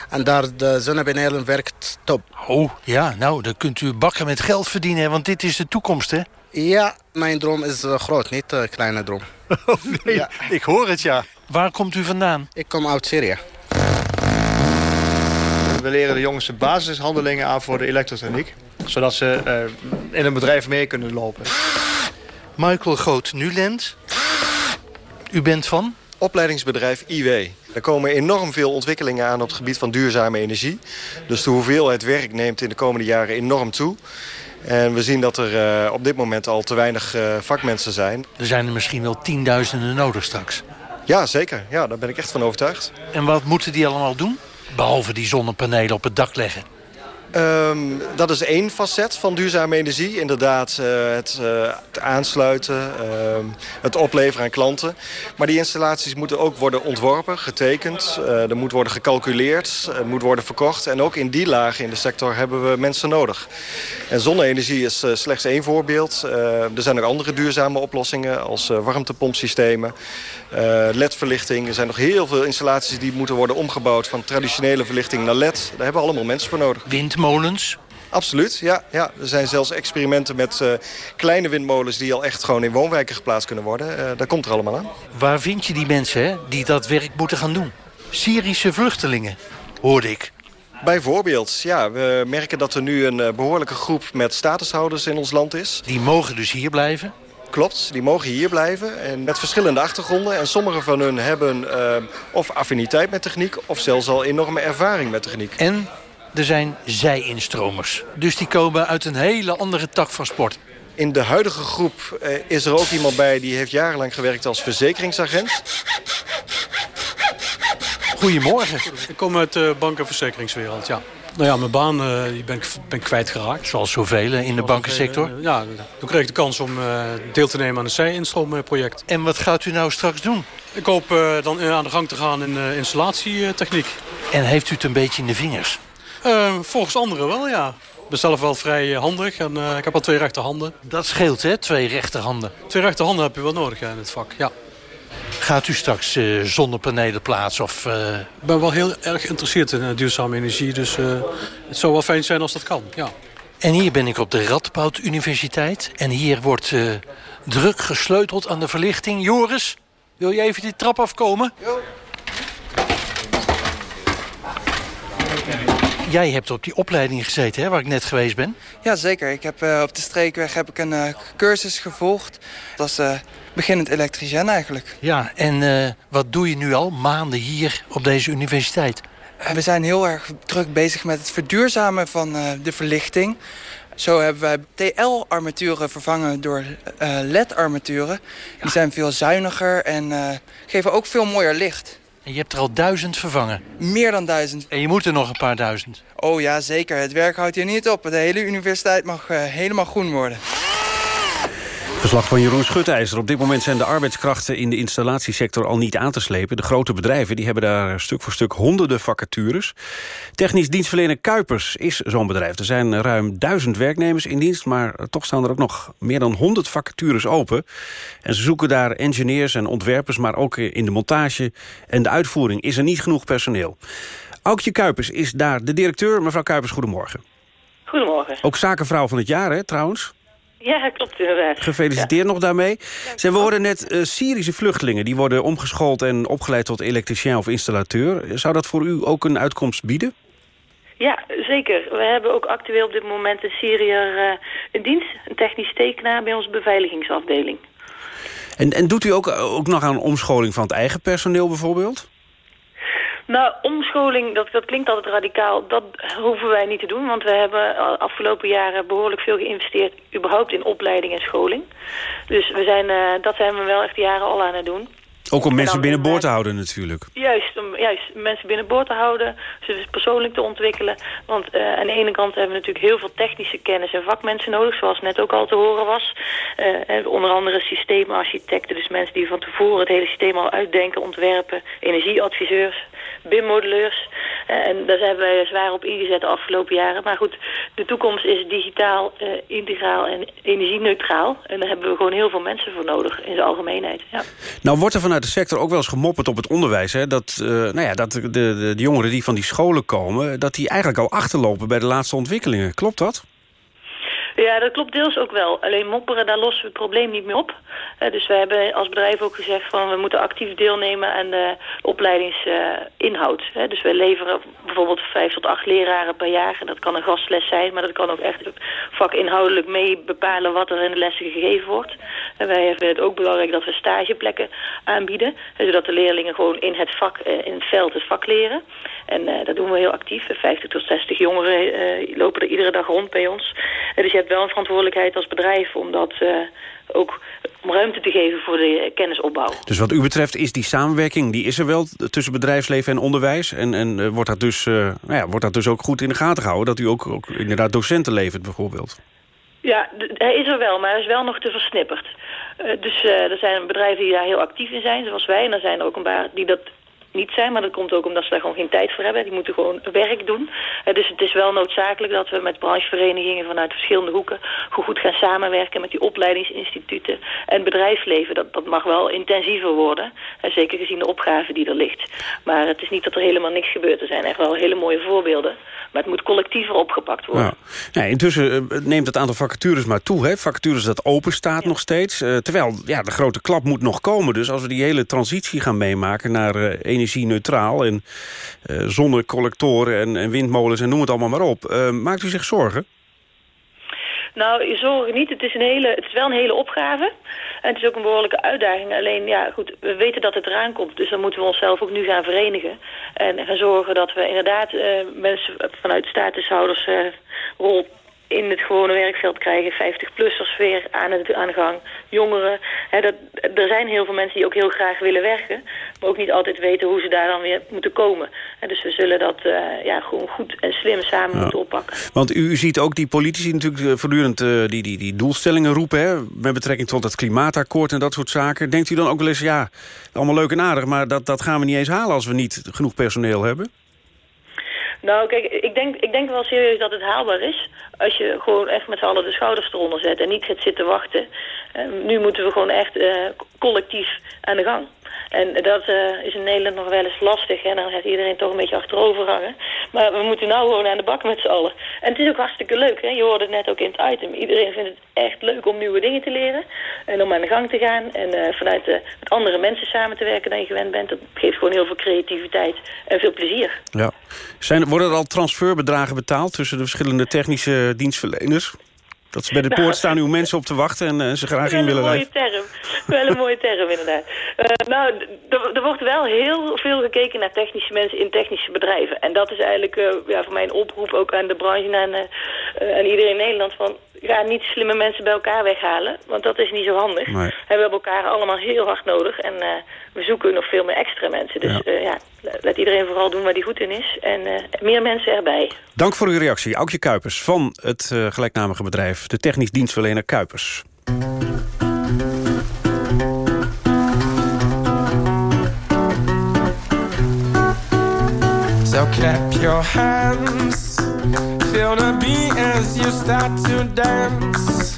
En daar de zonnepanelen werkt top. Oh, ja, nou, dan kunt u bakken met geld verdienen, want dit is de toekomst, hè? Ja, mijn droom is uh, groot, niet een kleine droom. (laughs) Oh, nee, ja. ik hoor het, ja. Waar komt u vandaan? Ik kom uit Syrië. We leren de jongens de basishandelingen aan voor de elektrotechniek. Zodat ze uh, in een bedrijf mee kunnen lopen. Michael Groot-Nuland. U bent van? Opleidingsbedrijf IW. Er komen enorm veel ontwikkelingen aan op het gebied van duurzame energie. Dus de hoeveelheid werk neemt in de komende jaren enorm toe. En we zien dat er uh, op dit moment al te weinig uh, vakmensen zijn. Er zijn er misschien wel tienduizenden nodig straks. Ja, zeker. Ja, daar ben ik echt van overtuigd. En wat moeten die allemaal doen? Behalve die zonnepanelen op het dak leggen. Um, dat is één facet van duurzame energie. Inderdaad, uh, het, uh, het, aansluiten, uh, het opleveren aan klanten. Maar die installaties moeten ook worden ontworpen, getekend. Uh, er moet worden gecalculeerd, er moet worden verkocht. En ook in die lagen in de sector hebben we mensen nodig. En zonne-energie is slechts één voorbeeld. er zijn ook andere duurzame oplossingen als warmtepompsystemen. LED-verlichting. Er zijn nog heel veel installaties die moeten worden omgebouwd... van traditionele verlichting naar LED. Daar hebben we allemaal mensen voor nodig. Windmolens? Absoluut, ja, ja. Er zijn zelfs experimenten met uh, kleine windmolens... die al echt gewoon in woonwijken geplaatst kunnen worden. Uh, dat komt er allemaal aan. Waar vind je die mensen hè, die dat werk moeten gaan doen? Syrische vluchtelingen, hoorde ik. Bijvoorbeeld, ja. We merken dat er nu een eh, behoorlijke groep met statushouders in ons land is. Die mogen dus hier blijven? Klopt, die mogen hier blijven en met verschillende achtergronden. En sommige van hun hebben uh, of affiniteit met techniek... of zelfs al enorme ervaring met techniek. En er zijn zij-instromers. Dus die komen uit een hele andere tak van sport. In de huidige groep uh, is er ook iemand bij... die heeft jarenlang gewerkt als verzekeringsagent. Goedemorgen. Ik kom uit de bank- en verzekeringswereld, ja. Nou ja, mijn baan uh, die ben, ik, ben ik kwijtgeraakt. Zoals zoveel in de bankensector? Uh, ja, toen kreeg ik de kans om uh, deel te nemen aan het zij-instroomproject. En wat gaat u nou straks doen? Ik hoop dan aan de gang te gaan in installatietechniek. En heeft u het een beetje in de vingers? volgens anderen wel, ja. Ik ben zelf wel vrij handig en ik heb al twee rechterhanden. Dat scheelt, hè? Twee rechterhanden. Twee rechterhanden heb je wel nodig in het vak, ja. Gaat u straks uh, zonnepanelen plaatsen? Of, uh... Ik ben wel heel erg geïnteresseerd in uh, duurzame energie. Dus het zou wel fijn zijn als dat kan, ja. En hier ben ik op de Radboud Universiteit. En hier wordt druk gesleuteld aan de verlichting. Joris, wil je even die trap afkomen? Jo. Jij hebt op die opleiding gezeten, hè, waar ik net geweest ben? Ja, zeker. Ik heb, op de Streekweg heb ik een cursus gevolgd. Dat is beginnend elektricien eigenlijk. Ja, en uh, wat doe je nu al maanden hier op deze universiteit? We zijn heel erg druk bezig met het verduurzamen van uh, de verlichting. Zo hebben wij TL-armaturen vervangen door uh, LED-armaturen. Die zijn veel zuiniger en geven ook veel mooier licht. En je hebt er al duizend vervangen? Meer dan duizend. En je moet er nog een paar duizend? Oh ja, zeker. Het werk houdt hier niet op. De hele universiteit mag helemaal groen worden. Verslag van Jeroen Schutijzer. Op dit moment zijn de arbeidskrachten in de installatiesector al niet aan te slepen. De grote bedrijven die hebben daar stuk voor stuk honderden vacatures. Technisch dienstverlener Kuipers is zo'n bedrijf. Er zijn ruim duizend werknemers in dienst... maar toch staan er ook nog meer dan 100 vacatures open. En ze zoeken daar engineers en ontwerpers... maar ook in de montage en de uitvoering is er niet genoeg personeel. Aukje Kuipers is daar de directeur. Mevrouw Kuipers, goedemorgen. Goedemorgen. Ook zakenvrouw van het jaar, hè, trouwens? Ja, klopt inderdaad. Gefeliciteerd nog daarmee. Ja, we horen net uh, Syrische vluchtelingen... die worden omgeschoold en opgeleid tot elektricien of installateur. Zou dat voor u ook een uitkomst bieden? Ja, zeker. We hebben ook actueel op dit moment een Syriër uh, in dienst. Een technisch tekenaar bij onze beveiligingsafdeling. En, en doet u ook, ook nog aan omscholing van het eigen personeel bijvoorbeeld? Nou, omscholing, dat, dat klinkt altijd radicaal. Dat hoeven wij niet te doen, want we hebben afgelopen jaren behoorlijk veel geïnvesteerd überhaupt in opleiding en scholing. Dus we zijn, uh, dat zijn we wel echt jaren al aan het doen. Ook om mensen binnenboord te houden natuurlijk. Juist, om juist mensen binnenboord te houden, ze persoonlijk te ontwikkelen. Want uh, aan de ene kant hebben we natuurlijk heel veel technische kennis en vakmensen nodig, zoals net ook al te horen was. Uh, onder andere systeemarchitecten, dus mensen die van tevoren het hele systeem al uitdenken, ontwerpen, energieadviseurs. BIM-modelleurs. Uh, en daar hebben wij zwaar op ingezet de afgelopen jaren. Maar goed, de toekomst is digitaal, integraal en energieneutraal. En daar hebben we gewoon heel veel mensen voor nodig in de algemeenheid. Ja. Nou wordt er vanuit de sector ook wel eens gemopperd op het onderwijs. Hè? Dat, uh, nou ja, dat de, de, de jongeren die van die scholen komen... dat die eigenlijk al achterlopen bij de laatste ontwikkelingen. Klopt dat? Ja, dat klopt deels ook wel. Alleen mopperen, daar lossen we het probleem niet meer op. Uh, dus we hebben als bedrijf ook gezegd van we moeten actief deelnemen aan de opleidingsinhoud. Uh, dus we leveren bijvoorbeeld vijf tot acht leraren per jaar. En dat kan een gastles zijn, maar dat kan ook echt vakinhoudelijk mee bepalen wat er in de lessen gegeven wordt. En wij vinden het ook belangrijk dat we stageplekken aanbieden. zodat de leerlingen gewoon in het vak, uh, in het veld het vak leren. En dat doen we heel actief. 50 tot 60 jongeren lopen er iedere dag rond bij ons. dus je hebt wel een verantwoordelijkheid als bedrijf om dat uh, ook om ruimte te geven voor de kennisopbouw. Dus wat u betreft is die samenwerking, die is er wel tussen bedrijfsleven en onderwijs. En, en uh, wordt, dat dus, uh, nou ja, wordt dat dus ook goed in de gaten gehouden? Dat u ook, ook inderdaad docenten levert bijvoorbeeld? Ja, hij is er wel, maar hij is wel nog te versnipperd. dus er zijn bedrijven die daar heel actief in zijn, zoals wij. En er zijn er ook een paar die dat niet zijn. Maar dat komt ook omdat ze daar gewoon geen tijd voor hebben. Die moeten gewoon werk doen. Uh, dus het is wel noodzakelijk dat we met brancheverenigingen vanuit verschillende hoeken goed gaan samenwerken met die opleidingsinstituten en bedrijfsleven. Dat, dat mag wel intensiever worden. Uh, zeker gezien de opgave die er ligt. Maar het is niet dat er helemaal niks gebeurt. Er zijn echt wel hele mooie voorbeelden. Maar het moet collectiever opgepakt worden. Nee, intussen uh, neemt het aantal vacatures maar toe. Hè? Vacatures dat open staat ja. nog steeds. terwijl ja, de grote klap moet nog komen. Dus als we die hele transitie gaan meemaken naar energie energie-neutraal... en uh, zonnecollectoren en, en, windmolens en noem het allemaal maar op. Uh, maakt u zich zorgen? Nou, zorgen niet. Het is, een hele, het is wel een hele opgave. En het is ook een behoorlijke uitdaging. Alleen, ja, goed, we weten dat het eraan komt. Dus dan moeten we onszelf ook nu gaan verenigen. En gaan zorgen dat we inderdaad uh, mensen vanuit statushoudersrol in het gewone werkveld krijgen. 50-plussers weer aan, het, aan de gang. Jongeren. dat, er zijn heel veel mensen die ook heel graag willen werken. Maar ook niet altijd weten hoe ze daar dan weer moeten komen. dus we zullen dat uh, ja, gewoon goed en slim samen moeten oppakken. Want u ziet ook die politici natuurlijk eh, voortdurend uh, die, die, die doelstellingen roepen. Hè, met betrekking tot het klimaatakkoord en dat soort zaken. Denkt u dan ook wel eens, ja, allemaal leuk en aardig... maar dat, dat gaan we niet eens halen als we niet genoeg personeel hebben? Nou, kijk, ik denk, ik denk wel serieus dat het haalbaar is. Als je gewoon echt met z'n allen de schouders eronder zet en niet gaat zitten wachten. Uh, nu moeten we gewoon echt uh, collectief aan de gang. En dat uh, is in Nederland nog wel eens lastig. En dan gaat iedereen toch een beetje achterover hangen. Maar we moeten nou gewoon aan de bak met z'n allen. En het is ook hartstikke leuk. Hè? Je hoorde het net ook in het item. Iedereen vindt het echt leuk om nieuwe dingen te leren. En om aan de gang te gaan. En uh, vanuit uh, met andere mensen samen te werken dan je gewend bent. Dat geeft gewoon heel veel creativiteit en veel plezier. Ja. Zijn, worden er al transferbedragen betaald tussen de verschillende technische dienstverleners? Dat ze bij de nou, poort staan uw mensen op te wachten en uh, ze graag in willen rijden. Wel een mooie term. Wel een mooie term, inderdaad. Uh, nou, er wordt wel heel veel gekeken naar technische mensen in technische bedrijven. En dat is eigenlijk uh, ja, voor mij een oproep ook aan de branche en aan, aan iedereen in Nederland. Van, ga niet slimme mensen bij elkaar weghalen, want dat is niet zo handig. Nee. We hebben elkaar allemaal heel hard nodig en we zoeken nog veel meer extra mensen. Dus ja, ja laat iedereen vooral doen waar die goed in is. En meer mensen erbij. Dank voor uw reactie. Aukje Kuipers van het gelijknamige bedrijf de technisch dienstverlener Kuipers. So clap your hands Feel the beat as you start to dance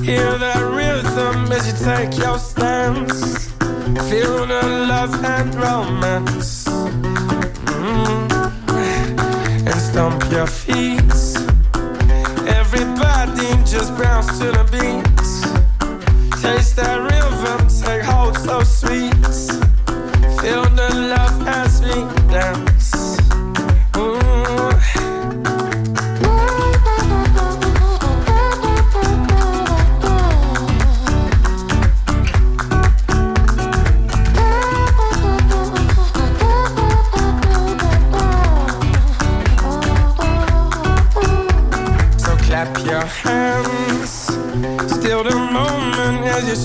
Hear that rhythm as you take your stance Feel the love and romance mm. And stomp your feet Everybody just bounce to the beat. Taste that rhythm, take hold so sweet. Feel the love as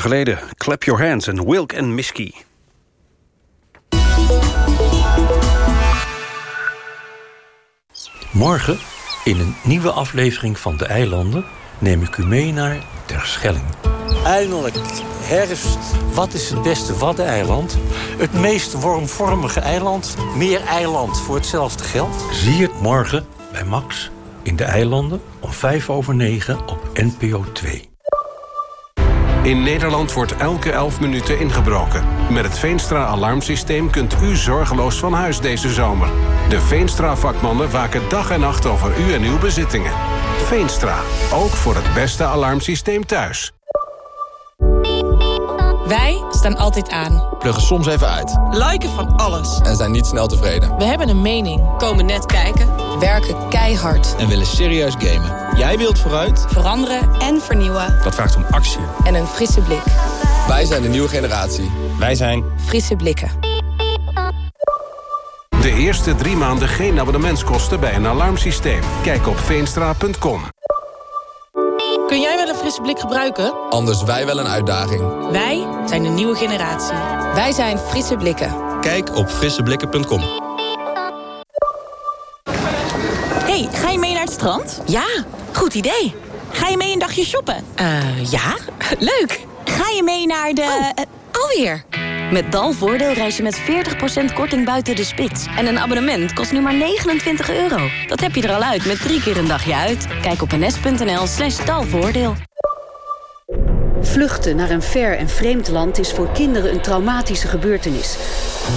jaar geleden. Clap Your Hands en Wilk en Misky. Morgen, in een nieuwe aflevering van De Eilanden... neem ik u mee naar Terschelling. Eindelijk, herfst. Wat is het beste Waddeneiland? Het meest wormvormige eiland. Meer eiland voor hetzelfde geld. Zie het morgen bij Max in De Eilanden om vijf over negen op NPO 2. In Nederland wordt elke 11 minuten ingebroken. Met het Veenstra-alarmsysteem kunt u zorgeloos van huis deze zomer. De Veenstra-vakmannen waken dag en nacht over u en uw bezittingen. Veenstra, ook voor het beste alarmsysteem thuis. Wij staan altijd aan. Pluggen soms even uit. Liken van alles. En zijn niet snel tevreden. We hebben een mening. Komen net kijken. Werken keihard. En willen serieus gamen. Jij wilt vooruit. Veranderen en vernieuwen. Dat vraagt om actie. En een frisse blik. Wij zijn de nieuwe generatie. Wij zijn... Frisse blikken. De eerste drie maanden geen abonnementskosten bij een alarmsysteem. Kijk op veenstra.com. Kun jij wel een frisse blik gebruiken? Anders wij wel een uitdaging. Wij zijn de nieuwe generatie. Wij zijn Frisse Blikken. Kijk op frisseblikken.com. hey, ga je mee naar het strand? Ja, goed idee. Ga je mee een dagje shoppen? Eh, ja, leuk. Ga je mee naar de... Oh, alweer. Met Dalvoordeel reis je met 40% korting buiten de spits. En een abonnement kost nu maar 29 euro. Dat heb je er al uit met drie keer een dagje uit. Kijk op ns.nl slash dalvoordeel. Vluchten naar een ver en vreemd land is voor kinderen een traumatische gebeurtenis.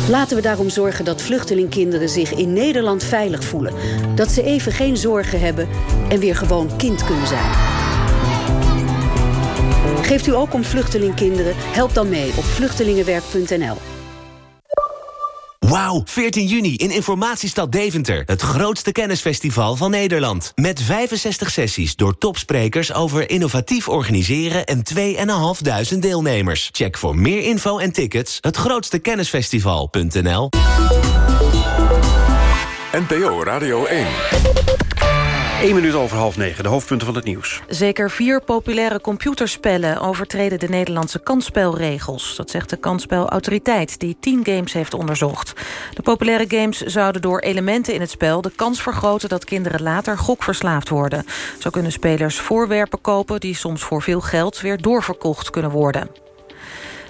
Laten we daarom zorgen dat vluchtelingkinderen zich in Nederland veilig voelen. Dat ze even geen zorgen hebben en weer gewoon kind kunnen zijn. Geeft u ook om vluchtelingkinderen? Help dan mee op vluchtelingenwerk.nl. Wauw, 14 juni in Informatiestad Deventer. Het grootste kennisfestival van Nederland. Met 65 sessies door topsprekers over innovatief organiseren... en 2.500 deelnemers. Check voor meer info en tickets hetgrootstekennisfestival.nl NPO Radio 1. 1 minuut over half negen, de hoofdpunten van het nieuws. Zeker vier populaire computerspellen overtreden de Nederlandse kansspelregels. Dat zegt de kansspelautoriteit die tien games heeft onderzocht. De populaire games zouden door elementen in het spel de kans vergroten dat kinderen later gokverslaafd worden. Zo kunnen spelers voorwerpen kopen die soms voor veel geld weer doorverkocht kunnen worden.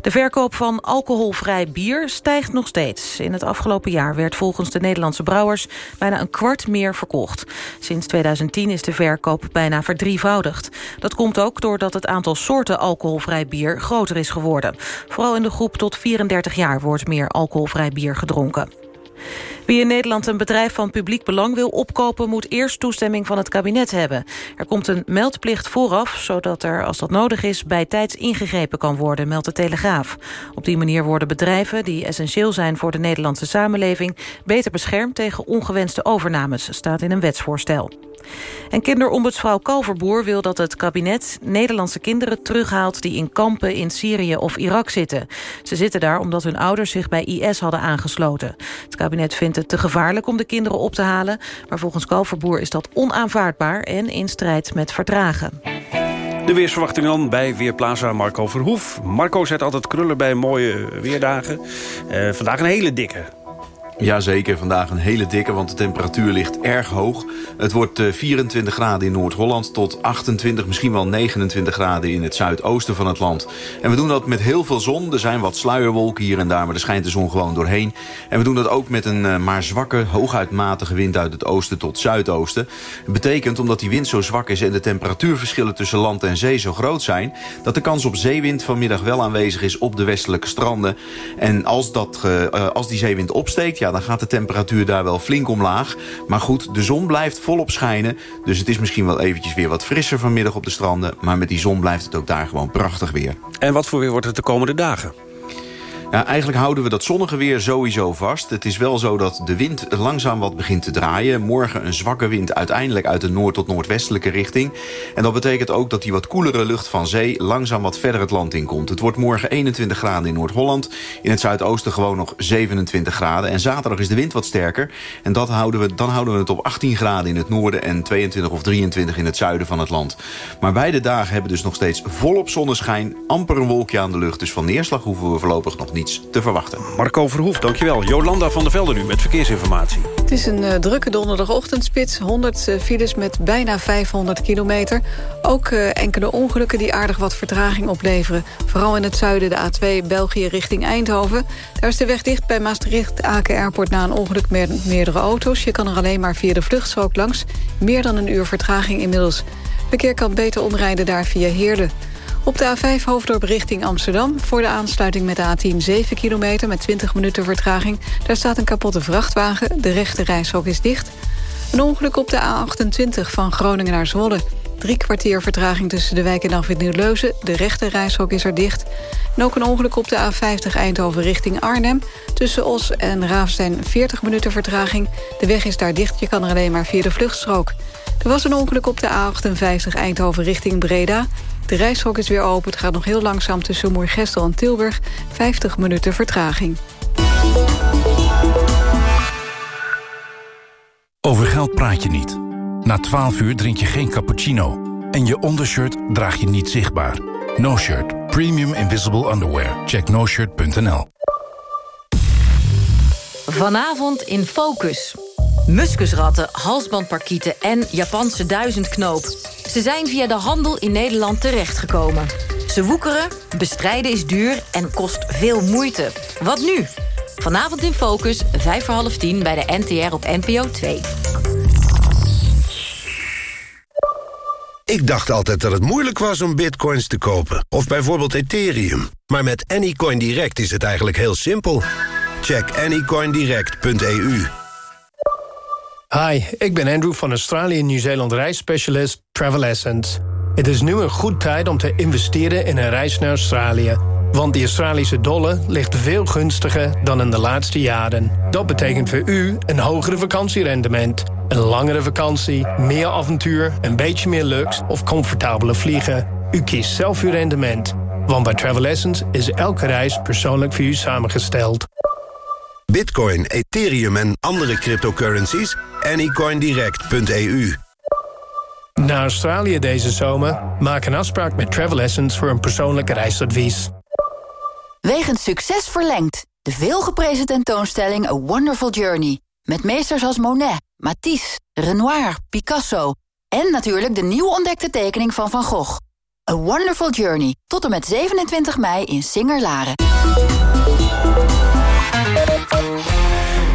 De verkoop van alcoholvrij bier stijgt nog steeds. In het afgelopen jaar werd volgens de Nederlandse brouwers... bijna een kwart meer verkocht. Sinds 2010 is de verkoop bijna verdrievoudigd. Dat komt ook doordat het aantal soorten alcoholvrij bier groter is geworden. Vooral in de groep tot 34 jaar wordt meer alcoholvrij bier gedronken. Wie in Nederland een bedrijf van publiek belang wil opkopen... moet eerst toestemming van het kabinet hebben. Er komt een meldplicht vooraf, zodat er, als dat nodig is... bijtijds ingegrepen kan worden, meldt de Telegraaf. Op die manier worden bedrijven die essentieel zijn... voor de Nederlandse samenleving beter beschermd tegen ongewenste overnames... staat in een wetsvoorstel. En kinderombudsvrouw Kalverboer wil dat het kabinet Nederlandse kinderen terughaalt die in kampen in Syrië of Irak zitten. Ze zitten daar omdat hun ouders zich bij IS hadden aangesloten. Het kabinet vindt het te gevaarlijk om de kinderen op te halen, maar volgens Kalverboer is dat onaanvaardbaar en in strijd met verdragen. De weersverwachting dan bij Weerplaza Marco Verhoef. Marco zet altijd krullen bij mooie weerdagen. Uh, vandaag een hele dikke. Jazeker, vandaag een hele dikke, want de temperatuur ligt erg hoog. Het wordt 24 eh, graden in Noord-Holland tot 28, misschien wel 29 graden in het zuidoosten van het land. En we doen dat met heel veel zon. Er zijn wat sluierwolken hier en daar, maar er schijnt de zon gewoon doorheen. En we doen dat ook met een eh, maar zwakke, hooguit matige wind uit het oosten tot zuidoosten. Het betekent, omdat die wind zo zwak is en de temperatuurverschillen tussen land en zee zo groot zijn, dat de kans op zeewind vanmiddag wel aanwezig is op de westelijke stranden. En als, dat, uh, als die zeewind opsteekt, ja, dan gaat de temperatuur daar wel flink omlaag. Maar goed, de zon blijft volop schijnen. Dus het is misschien wel eventjes weer wat frisser vanmiddag op de stranden. Maar met die zon blijft het ook daar gewoon prachtig weer. En wat voor weer wordt het de komende dagen? Ja, eigenlijk houden we dat zonnige weer sowieso vast. Het is wel zo dat de wind langzaam wat begint te draaien. Morgen een zwakke wind uiteindelijk uit de noord- tot noordwestelijke richting. En dat betekent ook dat die wat koelere lucht van zee... langzaam wat verder het land in komt. Het wordt morgen 21 graden in Noord-Holland. In het zuidoosten gewoon nog 27 graden. En zaterdag is de wind wat sterker. En dat houden we, dan houden we het op 18 graden in het noorden... en 22 of 23 in het zuiden van het land. Maar beide dagen hebben dus nog steeds volop zonneschijn. Amper een wolkje aan de lucht. Dus van neerslag hoeven we voorlopig nog niet te verwachten. Marco Verhoef, dankjewel. Jolanda van der Velde nu met verkeersinformatie. Het is een uh, drukke donderdagochtendspits. 100 uh, files met bijna 500 kilometer. Ook uh, enkele ongelukken die aardig wat vertraging opleveren. Vooral in het zuiden de A2 België richting Eindhoven. Daar is de weg dicht bij Maastricht-Aken Airport... na een ongeluk met meerdere auto's. Je kan er alleen maar via de vluchtstrook langs. Meer dan een uur vertraging inmiddels. Verkeer kan beter omrijden daar via Heerlen. Op de A5 Hoofddorp richting Amsterdam... voor de aansluiting met de A10 7 kilometer met 20 minuten vertraging. Daar staat een kapotte vrachtwagen. De rechte reishok is dicht. Een ongeluk op de A28 van Groningen naar Zwolle. Drie kwartier vertraging tussen de wijk en afwit Nieuw-Leuzen. De rechte reishok is er dicht. En ook een ongeluk op de A50 Eindhoven richting Arnhem. Tussen Os en Raafstein 40 minuten vertraging. De weg is daar dicht, je kan er alleen maar via de vluchtstrook. Er was een ongeluk op de A58 Eindhoven richting Breda. De reishok is weer open. Het gaat nog heel langzaam tussen Moergestel en Tilburg. 50 minuten vertraging. Over geld praat je niet. Na 12 uur drink je geen cappuccino. En je ondershirt draag je niet zichtbaar. No Shirt. Premium Invisible Underwear. Check noshirt.nl Vanavond in Focus. Muskusratten, halsbandparkieten en Japanse duizendknoop. Ze zijn via de handel in Nederland terechtgekomen. Ze woekeren, bestrijden is duur en kost veel moeite. Wat nu? Vanavond in Focus, 5 voor half tien bij de NTR op NPO 2. Ik dacht altijd dat het moeilijk was om bitcoins te kopen. Of bijvoorbeeld Ethereum. Maar met Anycoin Direct is het eigenlijk heel simpel. Check anycoindirect.eu. Hi, ik ben Andrew van Australië Nieuw-Zeeland reisspecialist Travel Essence. Het is nu een goed tijd om te investeren in een reis naar Australië. Want de Australische dollar ligt veel gunstiger dan in de laatste jaren. Dat betekent voor u een hogere vakantierendement. Een langere vakantie, meer avontuur, een beetje meer luxe of comfortabeler vliegen. U kiest zelf uw rendement. Want bij Travel Essence is elke reis persoonlijk voor u samengesteld. Bitcoin, Ethereum en andere cryptocurrencies? Anycoindirect.eu Naar Australië deze zomer? Maak een afspraak met Travel Essence voor een persoonlijk reisadvies. Wegens succes verlengd. De veelgeprezen tentoonstelling A Wonderful Journey. Met meesters als Monet, Matisse, Renoir, Picasso... en natuurlijk de nieuw ontdekte tekening van Van Gogh. A Wonderful Journey. Tot en met 27 mei in Singer-Laren.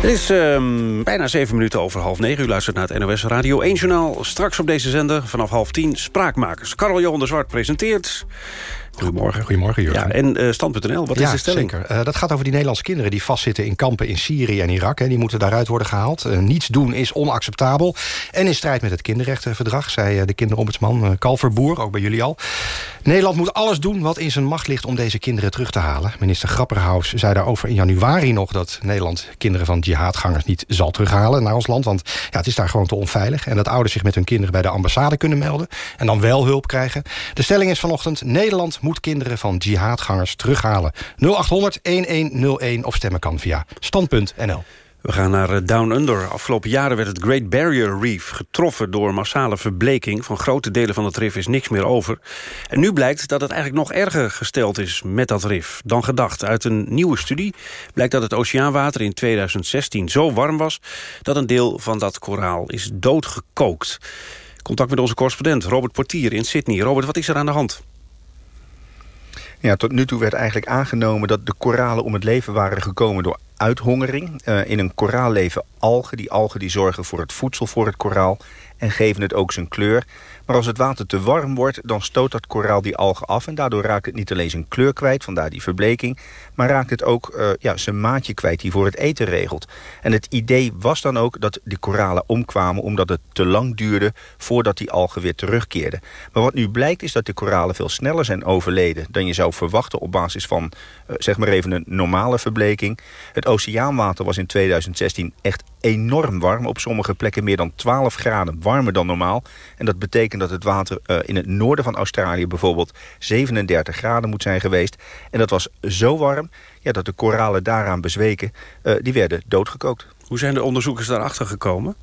Het is um, bijna zeven minuten over half negen. U luistert naar het NOS Radio 1 Journaal. Straks op deze zender vanaf half tien Spraakmakers. Karel Johan de Zwart presenteert... Goedemorgen. Goedemorgen, Jurgen. Ja, en uh, Stand.nl, wat is de stelling? zeker. Uh, dat gaat over die Nederlandse kinderen die vastzitten in kampen in Syrië en Irak. Hè. Die moeten daaruit worden gehaald. Uh, niets doen is onacceptabel. En in strijd met het kinderrechtenverdrag, zei de kinderombudsman Kalverboer, ook bij jullie al. Nederland moet alles doen wat in zijn macht ligt om deze kinderen terug te halen. Minister Grapperhaus zei daarover in januari nog... dat Nederland kinderen van jihadgangers niet zal terughalen naar ons land. Want ja, het is daar gewoon te onveilig. En dat ouders zich met hun kinderen bij de ambassade kunnen melden. En dan wel hulp krijgen. De stelling is vanochtend, Nederland moet kinderen van jihadgangers terughalen. 0800-1101 of stemmen kan via stand.nl. We gaan naar eh, Down Under. Afgelopen jaren werd het Great Barrier Reef getroffen door massale verbleking. Van grote delen van het rif is niks meer over. En nu blijkt dat het eigenlijk nog erger gesteld is met dat rif dan gedacht. Uit een nieuwe studie blijkt dat het oceaanwater in 2016 zo warm was... dat een deel van dat koraal is doodgekookt. Contact met onze correspondent Robert Portier in Sydney. Robert, wat is er aan de hand? Ja, tot nu toe werd eigenlijk aangenomen dat de koralen om het leven waren gekomen door uithongering. Uh, in een koraal leven algen. Die algen die zorgen voor het voedsel voor het koraal en geven het ook zijn kleur. Maar als het water te warm wordt, dan stoot dat koraal die algen af... en daardoor raakt het niet alleen zijn kleur kwijt, vandaar die verbleking... maar raakt het ook uh, ja, zijn maatje kwijt die voor het eten regelt. En het idee was dan ook dat die koralen omkwamen... omdat het te lang duurde voordat die algen weer terugkeerden. Maar wat nu blijkt is dat de koralen veel sneller zijn overleden... dan je zou verwachten op basis van, uh, zeg maar even, een normale verbleking. Het oceaanwater was in 2016 echt enorm warm. Op sommige plekken meer dan 12 graden warmer dan normaal. En dat betekent dat het water uh, in het noorden van Australië bijvoorbeeld 37 graden moet zijn geweest. En dat was zo warm ja, dat de koralen daaraan bezweken. Uh, die werden doodgekookt. Hoe zijn de onderzoekers daarachter gekomen?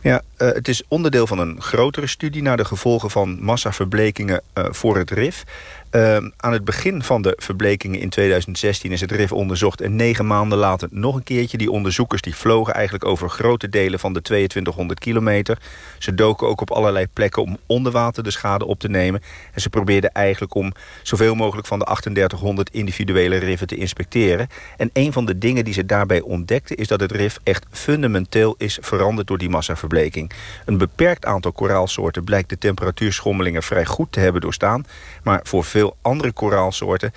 Ja, uh, het is onderdeel van een grotere studie... naar de gevolgen van massaverblekingen uh, voor het RIF. Uh, aan het begin van de verblekingen in 2016 is het RIF onderzocht... en negen maanden later nog een keertje. Die onderzoekers die vlogen eigenlijk over grote delen van de 2200 kilometer. Ze doken ook op allerlei plekken om onder water de schade op te nemen. En ze probeerden eigenlijk om zoveel mogelijk van de 3800 individuele riffen te inspecteren. En een van de dingen die ze daarbij ontdekten... is dat het RIF echt fundamenteel is veranderd door die massaverbleking. Een beperkt aantal koraalsoorten blijkt de temperatuurschommelingen vrij goed te hebben doorstaan. Maar voor veel veel andere koraalsoorten...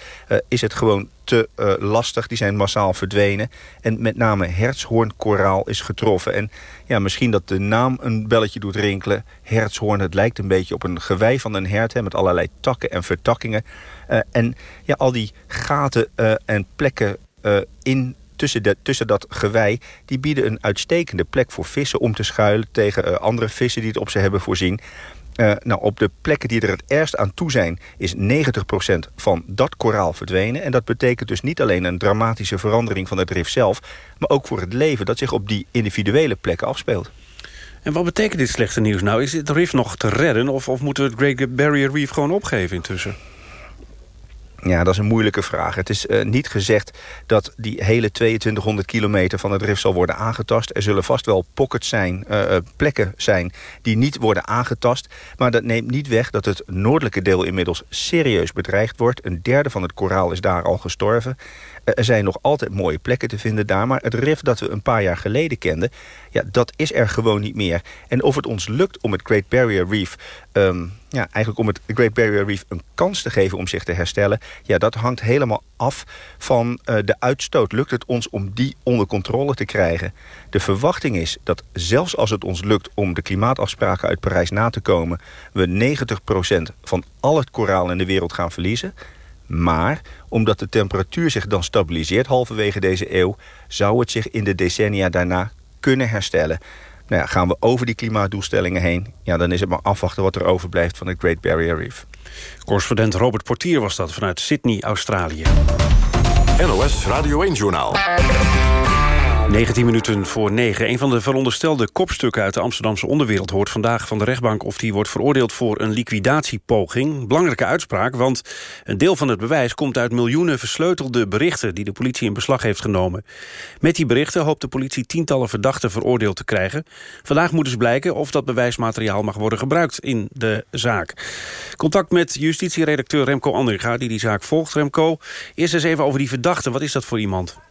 is het gewoon te lastig. Die zijn massaal verdwenen. En met name hertshoornkoraal is getroffen. En ja, misschien dat de naam een belletje doet rinkelen. Hertshoorn, het lijkt een beetje op een gewei van een hert... Hè, met allerlei takken en vertakkingen. en ja, al die gaten en plekken in tussen, de, tussen dat gewei... die bieden een uitstekende plek voor vissen om te schuilen... tegen andere vissen die het op ze hebben voorzien. Uh, nou, op de plekken die er het ergst aan toe zijn... is 90% van dat koraal verdwenen. En dat betekent dus niet alleen een dramatische verandering van het rif zelf... maar ook voor het leven dat zich op die individuele plekken afspeelt. En wat betekent dit slechte nieuws nou? Is het rif nog te redden of, of moeten we het Great Barrier Reef gewoon opgeven intussen? Ja, dat is een moeilijke vraag. Het is uh, niet gezegd dat die hele 2200 kilometer van het rif zal worden aangetast. Er zullen vast wel pockets zijn, uh, plekken zijn die niet worden aangetast. Maar dat neemt niet weg dat het noordelijke deel inmiddels serieus bedreigd wordt. Een derde van het koraal is daar al gestorven. Er zijn nog altijd mooie plekken te vinden daar. Maar het rif dat we een paar jaar geleden kenden... Ja, dat is er gewoon niet meer. En of het ons lukt om het Great Barrier Reef... Um, ja, eigenlijk om het Great Barrier Reef een kans te geven om zich te herstellen... ja, dat hangt helemaal af van uh, de uitstoot. Lukt het ons om die onder controle te krijgen? De verwachting is dat zelfs als het ons lukt om de klimaatafspraken uit Parijs na te komen... we 90% van al het koraal in de wereld gaan verliezen... Maar omdat de temperatuur zich dan stabiliseert halverwege deze eeuw... zou het zich in de decennia daarna kunnen herstellen. Nou ja, gaan we over die klimaatdoelstellingen heen... Ja, dan is het maar afwachten wat er overblijft van het Great Barrier Reef. Correspondent Robert Portier was dat vanuit Sydney, Australië. NOS Radio 1-journaal. 19 minuten voor 9. Een van de veronderstelde kopstukken uit de Amsterdamse onderwereld... hoort vandaag van de rechtbank of die wordt veroordeeld voor een liquidatiepoging. Belangrijke uitspraak, want een deel van het bewijs... komt uit miljoenen versleutelde berichten die de politie in beslag heeft genomen. Met die berichten hoopt de politie tientallen verdachten veroordeeld te krijgen. Vandaag moet dus blijken of dat bewijsmateriaal mag worden gebruikt in de zaak. Contact met justitieredacteur Remco Andringa, die die zaak volgt. Remco, eerst eens even over die verdachte. Wat is dat voor iemand?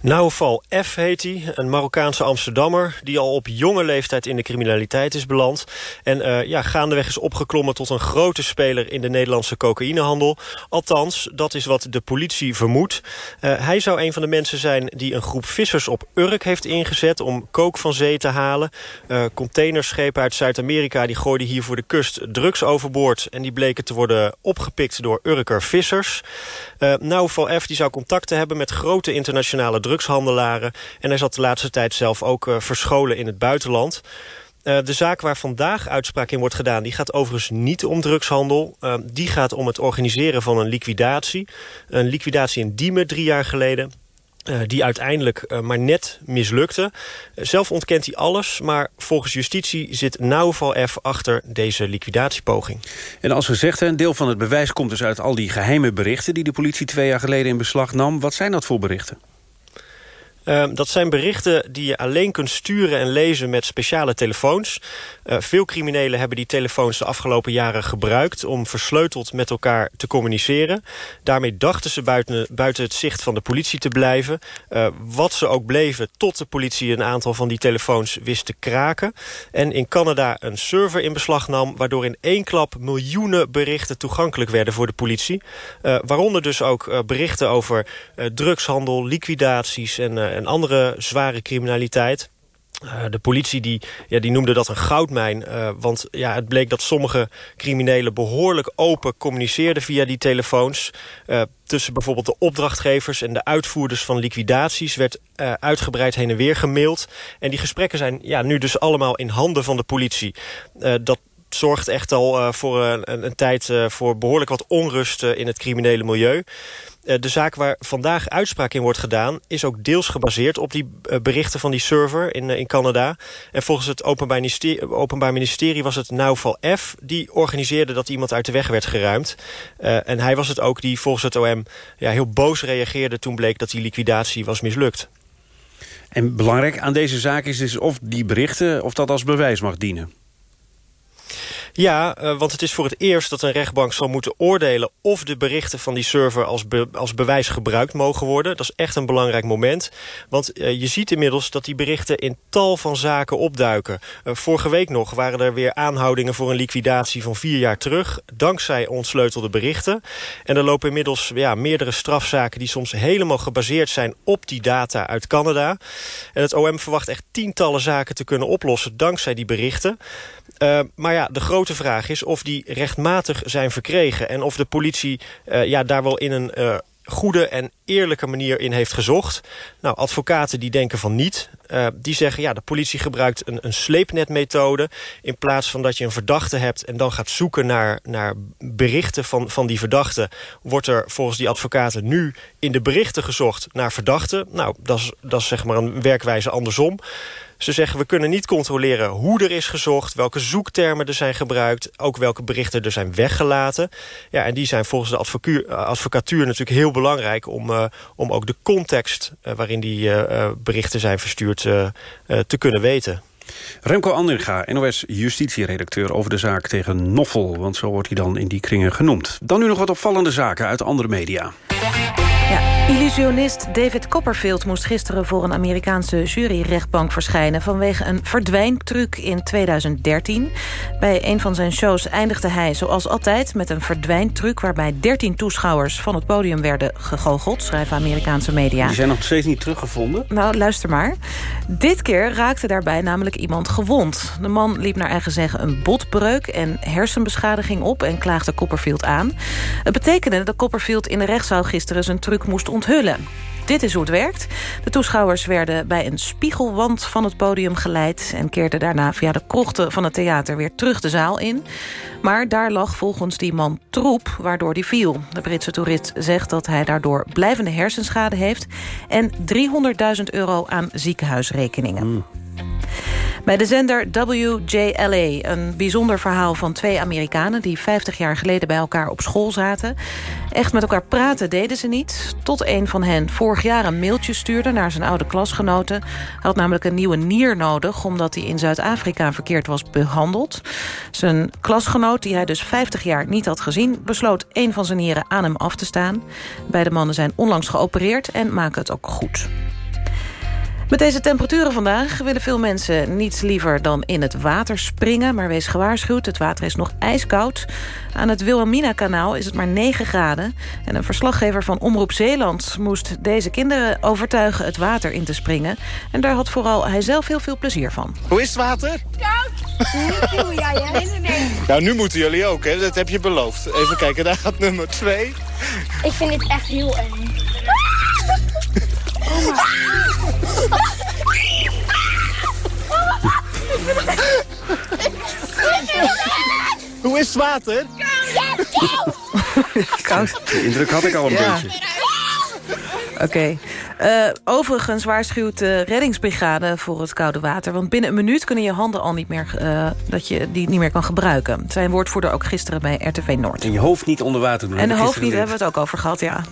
Nauwval F heet hij, een Marokkaanse Amsterdammer... die al op jonge leeftijd in de criminaliteit is beland. En uh, ja, gaandeweg is opgeklommen tot een grote speler... in de Nederlandse cocaïnehandel. Althans, dat is wat de politie vermoedt. Uh, hij zou een van de mensen zijn die een groep vissers op Urk heeft ingezet... om kook van zee te halen. Uh, containerschepen uit Zuid-Amerika gooiden hier voor de kust drugs overboord... en die bleken te worden opgepikt door Urker vissers. Uh, F die zou contacten hebben met grote internationale drugshandelaren. En hij zat de laatste tijd zelf ook uh, verscholen in het buitenland. Uh, de zaak waar vandaag uitspraak in wordt gedaan... die gaat overigens niet om drugshandel. Uh, die gaat om het organiseren van een liquidatie. Een liquidatie in Diemen drie jaar geleden. Die uiteindelijk maar net mislukte. Zelf ontkent hij alles, maar volgens justitie zit Nauwval F achter deze liquidatiepoging. En als gezegd, een deel van het bewijs komt dus uit al die geheime berichten... die de politie twee jaar geleden in beslag nam. Wat zijn dat voor berichten? Uh, dat zijn berichten die je alleen kunt sturen en lezen met speciale telefoons. Uh, veel criminelen hebben die telefoons de afgelopen jaren gebruikt... om versleuteld met elkaar te communiceren. Daarmee dachten ze buiten, buiten het zicht van de politie te blijven. Uh, wat ze ook bleven tot de politie een aantal van die telefoons wist te kraken. En in Canada een server in beslag nam... waardoor in één klap miljoenen berichten toegankelijk werden voor de politie. waaronder dus ook berichten over drugshandel, liquidaties... en en andere zware criminaliteit. Uh, de politie die, ja, die noemde dat een goudmijn. Uh, want ja, het bleek dat sommige criminelen behoorlijk open communiceerden via die telefoons. Tussen bijvoorbeeld de opdrachtgevers en de uitvoerders van liquidaties... werd uitgebreid heen en weer gemaild. En die gesprekken zijn ja, nu dus allemaal in handen van de politie. dat zorgt echt al voor een, een tijd voor behoorlijk wat onrust in het criminele milieu. Eh, de zaak waar vandaag uitspraak in wordt gedaan... is ook deels gebaseerd op die eh, berichten van die server in, eh, in Canada. En volgens het Openbaar Ministerie, was het Nauwval F... die organiseerde dat iemand uit de weg werd geruimd. En hij was het ook die volgens het OM ja, heel boos reageerde... toen bleek dat die liquidatie was mislukt. En belangrijk aan deze zaak is dus of die berichten... of dat als bewijs mag dienen. Ja, uh, want het is voor het eerst dat een rechtbank zal moeten oordelen... of de berichten van die server als, als bewijs gebruikt mogen worden. Dat is echt een belangrijk moment. Want uh, je ziet inmiddels dat die berichten in tal van zaken opduiken. Uh, vorige week nog waren er weer aanhoudingen voor een liquidatie van vier jaar terug... dankzij ontsleutelde berichten. En er lopen inmiddels ja, meerdere strafzaken... die soms helemaal gebaseerd zijn op die data uit Canada. En het OM verwacht echt tientallen zaken te kunnen oplossen... dankzij die berichten. Uh, maar ja, de grote vraag is of die rechtmatig zijn verkregen... en of de politie uh, ja, daar wel in een uh, goede en eerlijke manier in heeft gezocht. Nou, advocaten die denken van niet. Die zeggen, ja, de politie gebruikt een, een sleepnetmethode... in plaats van dat je een verdachte hebt... en dan gaat zoeken naar, naar berichten van, van die verdachte... wordt er volgens die advocaten nu in de berichten gezocht naar verdachten. Nou, dat is, dat is zeg maar een werkwijze andersom. Ze zeggen, we kunnen niet controleren hoe er is gezocht... welke zoektermen er zijn gebruikt... ook welke berichten er zijn weggelaten. Ja, en die zijn volgens de advocatuur natuurlijk heel belangrijk... om, uh, om ook de context uh, waarin die berichten zijn verstuurd te kunnen weten. Remco Andringa, NOS justitieredacteur over de zaak tegen Noffel. Want zo wordt hij dan in die kringen genoemd. Dan nu nog wat opvallende zaken uit andere media. Ja, illusionist David Copperfield moest gisteren voor een Amerikaanse juryrechtbank verschijnen vanwege een verdwijntruc in 2013. Bij een van zijn shows eindigde hij zoals altijd met een verdwijntruc waarbij 13 toeschouwers van het podium werden gegoocheld, schrijven Amerikaanse media. Die zijn nog steeds niet teruggevonden? Nou, luister maar. Dit keer raakte daarbij namelijk iemand gewond. De man liep naar eigen zeggen een botbreuk en hersenbeschadiging op en klaagde Copperfield aan. Het betekende dat Copperfield in de rechtszaal gisteren zijn truc moest onthullen. Dit is hoe het werkt. De toeschouwers werden bij een spiegelwand van het podium geleid... en keerden daarna via de krochten van het theater weer terug de zaal in. Maar daar lag volgens die man troep, waardoor die viel. De Britse toerist zegt dat hij daardoor blijvende hersenschade heeft... en 300.000 euro aan ziekenhuisrekeningen. Mm. Bij de zender WJLA, een bijzonder verhaal van twee Amerikanen... die 50 jaar geleden bij elkaar op school zaten. Echt met elkaar praten deden ze niet. Tot een van hen vorig jaar een mailtje stuurde naar zijn oude klasgenoten. Hij had namelijk een nieuwe nier nodig... omdat hij in Zuid-Afrika verkeerd was behandeld. Zijn klasgenoot, die hij dus 50 jaar niet had gezien... besloot een van zijn nieren aan hem af te staan. Beide mannen zijn onlangs geopereerd en maken het ook goed. Met deze temperaturen vandaag willen veel mensen niets liever dan in het water springen. Maar wees gewaarschuwd, het water is nog ijskoud. Aan het Wilhelmina-kanaal is het maar 9 graden. En een verslaggever van Omroep Zeeland moest deze kinderen overtuigen het water in te springen. En daar had vooral hij zelf heel veel plezier van. Hoe is het water? Koud. ja, ja. Nee, nee, nee. Nou, nu moeten jullie ook, hè? Dat heb je beloofd. Even kijken, daar gaat nummer 2. Ik vind dit echt heel eng. (laughs) Oh Hoe is het water? Koud. De indruk had ik al een Ja. beetje. Oké. Uh, overigens waarschuwt de reddingsbrigade voor het koude water. Want binnen een minuut kunnen je handen al niet meer, uh, dat je die niet meer kan gebruiken. Zijn woordvoerder ook gisteren bij RTV Noord. En je hoofd niet onder water doen. En de hoofd niet, hebben we het ook over gehad, ja.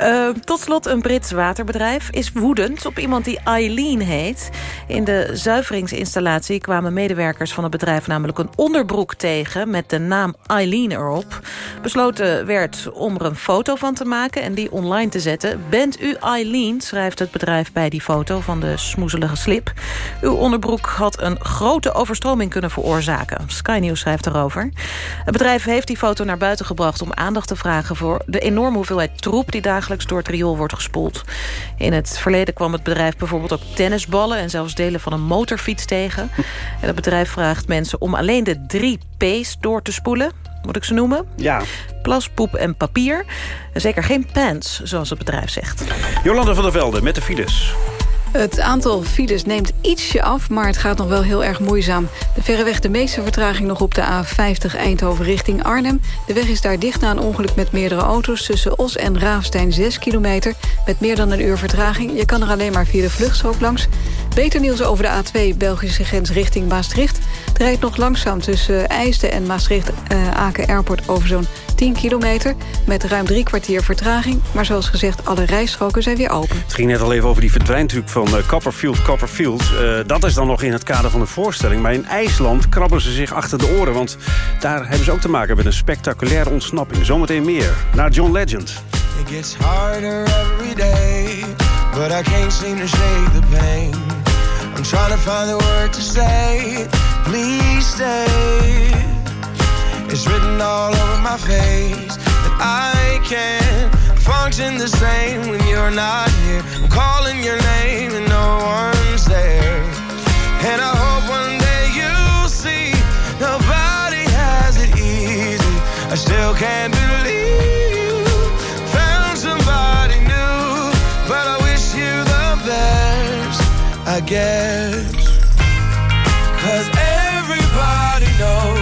uh, (laughs) tot slot, een Brits waterbedrijf is woedend op iemand die Eileen heet. In de zuiveringsinstallatie kwamen medewerkers van het bedrijf... namelijk een onderbroek tegen met de naam Eileen erop. Besloten werd om er een foto van te maken en die online te zetten. Bent u Eileen, schrijft het bedrijf bij die foto van de smoezelige slip. Uw onderbroek had een grote overstroming kunnen veroorzaken. Sky News schrijft erover. Het bedrijf heeft die foto naar buiten gebracht om aandacht te vragen... voor de enorme hoeveelheid troep die dagelijks door het riool wordt gespoeld. In het verleden kwam het bedrijf bijvoorbeeld ook tennisballen... en zelfs delen van een motorfiets tegen. En het bedrijf vraagt mensen om alleen de drie P's door te spoelen moet ik ze noemen? Ja. Plas, poep en papier. En zeker geen pants, zoals het bedrijf zegt. Jolanda van der Velde met de files. Het aantal files neemt ietsje af, maar het gaat nog wel heel erg moeizaam. De verreweg de meeste vertraging nog op de A50 Eindhoven richting Arnhem. De weg is daar dicht na een ongeluk met meerdere auto's... tussen Os en Raafstein 6 kilometer, met meer dan een uur vertraging. Je kan er alleen maar via de vluchtstrook langs. Beter nieuws over de A2 Belgische grens richting Maastricht. Het rijdt nog langzaam tussen IJsden en Maastricht-Aken Airport over zo'n 10 kilometer... met ruim drie kwartier vertraging. Maar zoals gezegd, alle rijstroken zijn weer open. Het ging net al even over die verdwijntruc van uh, Copperfield Copperfield. Uh, dat is dan nog in het kader van de voorstelling. Maar in IJsland krabben ze zich achter de oren... want daar hebben ze ook te maken met een spectaculaire ontsnapping. Zometeen meer. Naar John Legend. It gets harder every day But I can't seem to shake the pain I'm trying to find the word to say Please stay It's written all over my face. That I can't function the same when you're not here. I'm calling your name and no one's there. And I hope one day you'll see Nobody has it easy. I still can't believe you found somebody new But I wish you the best, I guess. Cause everybody knows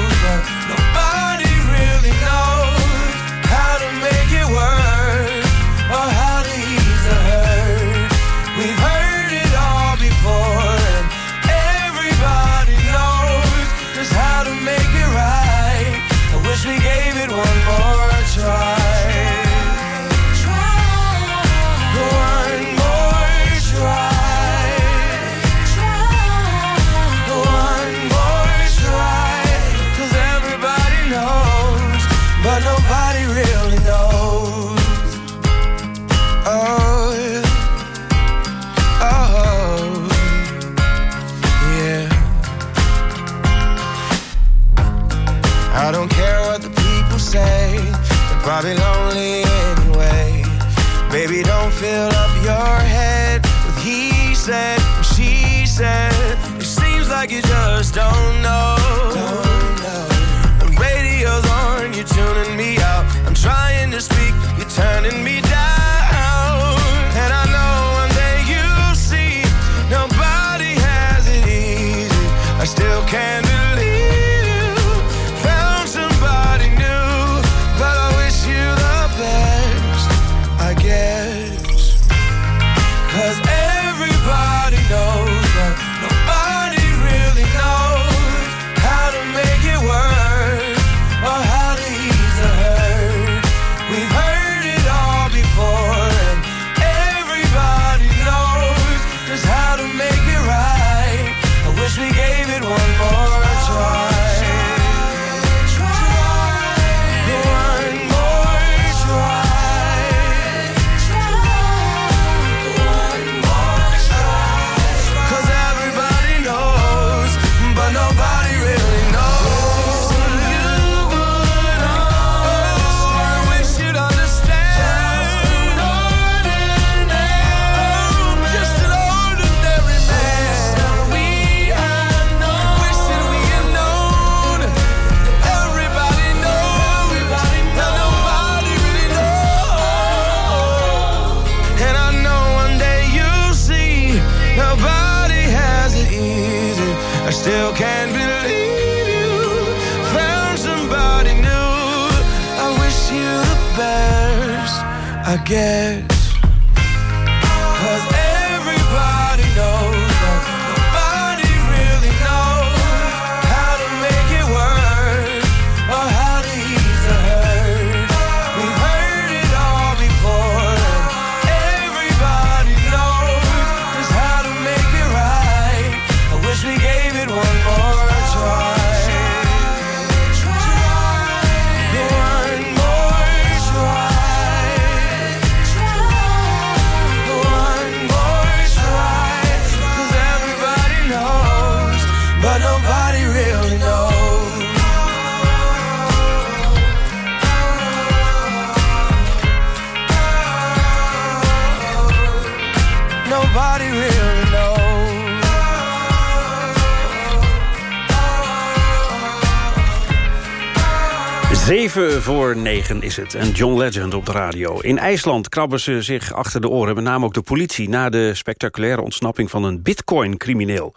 fill up your head with he said, she said. It seems like you just don't know. Voor negen is het. En John Legend op de radio. In IJsland krabben ze zich achter de oren. Met name ook de politie. Na de spectaculaire ontsnapping van een bitcoin-crimineel.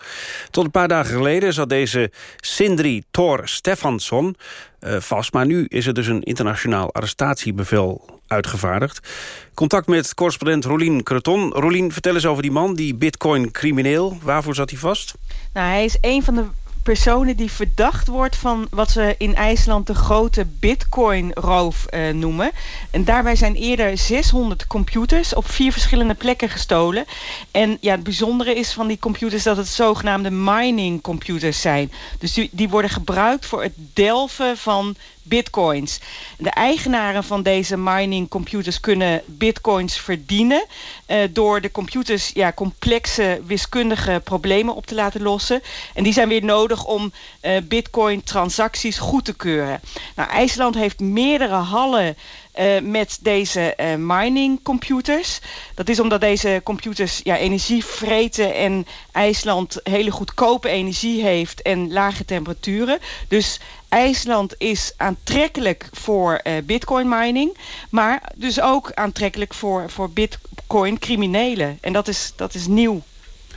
Tot een paar dagen geleden zat deze Sindri Thor Stefansson eh, vast. Maar nu is er dus een internationaal arrestatiebevel uitgevaardigd. Contact met correspondent Rolien Creton. Rolien, vertel eens over die man, die bitcoin-crimineel. Waarvoor zat hij vast? Nou, hij is een van de personen die verdacht wordt van wat ze in IJsland de grote bitcoin-roof uh, noemen. En daarbij zijn eerder 600 computers op vier verschillende plekken gestolen. En ja, het bijzondere is van die computers dat het zogenaamde mining computers zijn. Dus die, die worden gebruikt voor het delven van bitcoins. De eigenaren van deze mining computers kunnen bitcoins verdienen... Uh, door de computers ja, complexe wiskundige problemen op te laten lossen. En die zijn weer nodig om uh, bitcoin transacties goed te keuren. Nou, IJsland heeft meerdere hallen uh, met deze uh, mining computers. Dat is omdat deze computers ja, energie vreten en IJsland hele goedkope energie heeft en lage temperaturen. Dus IJsland is aantrekkelijk voor uh, bitcoin mining, maar dus ook aantrekkelijk voor, voor bitcoin criminelen. En dat is, dat is nieuw.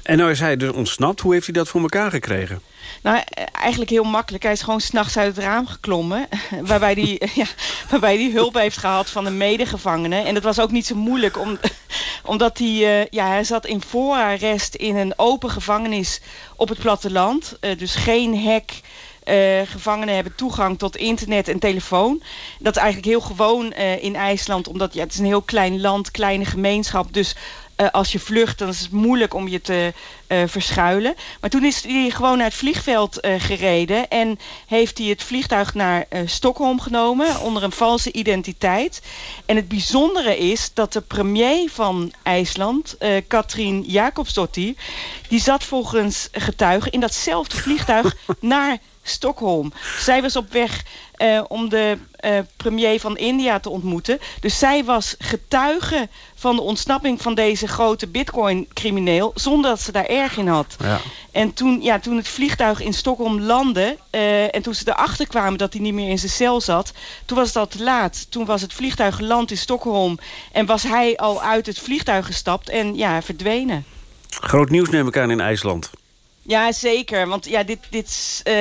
En nou is hij dus ontsnapt. Hoe heeft hij dat voor elkaar gekregen? Nou, eigenlijk heel makkelijk. Hij is gewoon s'nachts uit het raam geklommen. (laughs) waarbij hij (laughs) ja, waarbij die hulp heeft gehad van een medegevangene. En dat was ook niet zo moeilijk. Om, (laughs) omdat hij, uh, ja, hij zat in voorarrest in een open gevangenis op het platteland. Uh, dus geen hek. Uh, gevangenen hebben toegang tot internet en telefoon. Dat is eigenlijk heel gewoon uh, in IJsland, omdat ja, het is een heel klein land, kleine gemeenschap. Dus uh, als je vlucht, dan is het moeilijk om je te uh, verschuilen. Maar toen is hij gewoon naar het vliegveld uh, gereden... en heeft hij het vliegtuig naar Stockholm genomen onder een valse identiteit. En het bijzondere is dat de premier van IJsland, Katrien Jacobsdottir... die zat volgens getuigen in datzelfde vliegtuig (laughs) naar Stockholm. Zij was op weg uh, om de uh, premier van India te ontmoeten. Dus zij was getuige van de ontsnapping van deze grote bitcoin-crimineel... zonder dat ze daar erg in had. Ja. En toen, ja, toen het vliegtuig in Stockholm landde... Uh, en toen ze erachter kwamen dat hij niet meer in zijn cel zat... toen was het al te laat. Toen was het vliegtuig geland in Stockholm... en was hij al uit het vliegtuig gestapt en ja, verdwenen. Groot nieuws neem ik aan in IJsland. Ja, zeker. Want ja, dit, dit uh,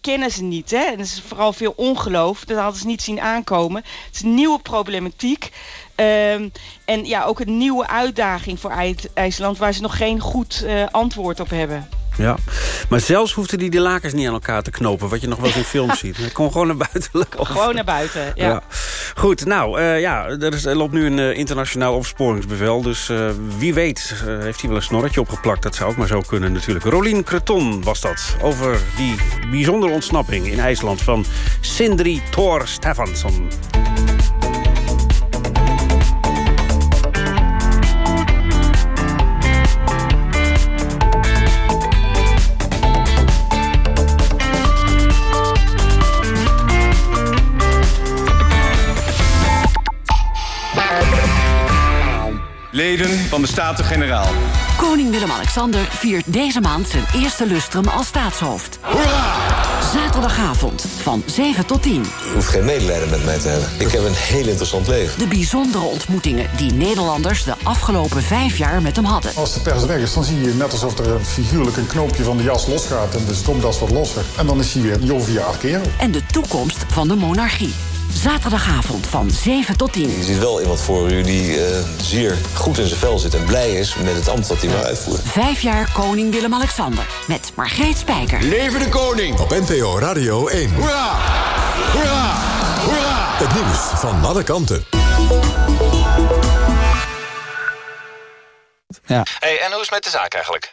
kennen ze niet. Hè? En er is vooral veel ongeloof. Dat hadden ze niet zien aankomen. Het is een nieuwe problematiek. Um, en ja, ook een nieuwe uitdaging voor IJsland... waar ze nog geen goed uh, antwoord op hebben. Ja, maar zelfs hoefde hij de lakens niet aan elkaar te knopen... wat je nog wel eens in films ziet. (laughs) Hij kon gewoon naar buiten lopen. Gewoon naar buiten, ja. ja. Goed, nou, uh, ja, er, is, er, loopt nu een uh, internationaal opsporingsbevel... dus uh, wie weet heeft hij wel een snorretje opgeplakt. Dat zou ook maar zo kunnen natuurlijk. Rolien Creton was dat, over die bijzondere ontsnapping in IJsland... van Sindri Thor Stefansson. Leden van de Staten-Generaal. Koning Willem-Alexander viert deze maand zijn eerste lustrum als staatshoofd. Hoera! Zaterdagavond van 7 tot 10. U hoeft geen medelijden met mij te hebben. Ik heb een heel interessant leven. De bijzondere ontmoetingen die Nederlanders de afgelopen vijf jaar met hem hadden. Als de pers weg is, dan zie je net alsof er figuurlijk een knoopje van de jas losgaat... en de stomdas wat losser. En dan is hij weer een joviaal kerel. En de toekomst van de monarchie. Zaterdagavond van 7 tot 10. Je ziet wel iemand voor u die uh, zeer goed in zijn vel zit... en blij is met het ambt dat hij mag uitvoeren. Vijf jaar koning Willem-Alexander. Met Margreet Spijker. Leven de koning! Op NPO Radio 1. Hoera! Hoera! Hoera! Het nieuws van alle kanten. Ja. Hey, en hoe is het met de zaak eigenlijk?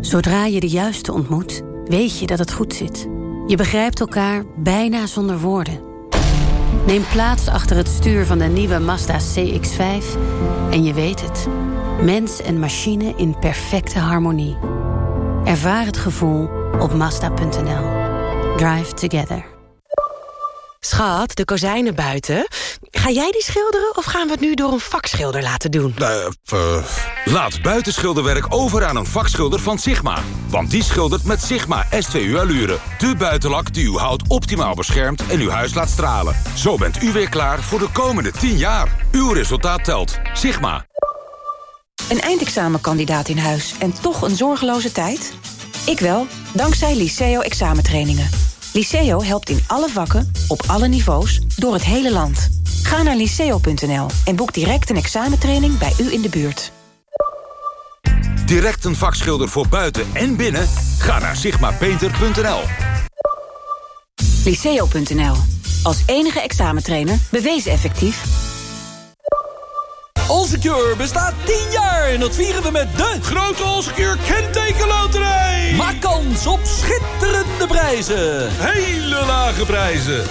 Zodra je de juiste ontmoet, weet je dat het goed zit. Je begrijpt elkaar bijna zonder woorden. Neem plaats achter het stuur van de nieuwe Mazda CX-5 en je weet het. Mens en machine in perfecte harmonie. Ervaar het gevoel op Mazda.nl. Drive together. Schat, de kozijnen buiten. Ga jij die schilderen of gaan we het nu door een vakschilder laten doen? Uh, laat buitenschilderwerk over aan een vakschilder van Sigma. Want die schildert met Sigma S2U Allure. De buitenlak die uw hout optimaal beschermt en uw huis laat stralen. Zo bent u weer klaar voor de komende 10 jaar. Uw resultaat telt. Sigma. Een eindexamenkandidaat in huis en toch een zorgeloze tijd? Ik wel, dankzij Liceo examentrainingen. Liceo helpt in alle vakken, op alle niveaus, door het hele land. Ga naar liceo.nl en boek direct een examentraining bij u in de buurt. Direct een vakschilder voor buiten en binnen? Ga naar sigmapainter.nl. Liceo.nl. Als enige examentrainer bewezen effectief. Allsecure bestaat 10 jaar en dat vieren we met de grote Allsecure kentekenloterij. Maak kans op schitterende prijzen. Hele lage prijzen.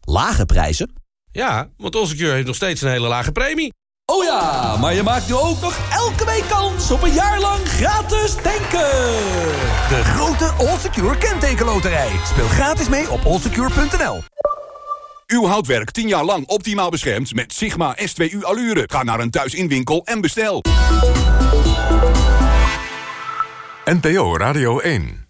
Lage prijzen? Ja, want Allsecure heeft nog steeds een hele lage premie. Oh ja, maar je maakt nu ook nog elke week kans op een jaar lang gratis tanken. De grote Allsecure kentekenloterij. Speel gratis mee op allsecure.nl. Uw houtwerk 10 jaar lang optimaal beschermd met Sigma S2U Allure. Ga naar een thuisinwinkel en bestel. NPO Radio 1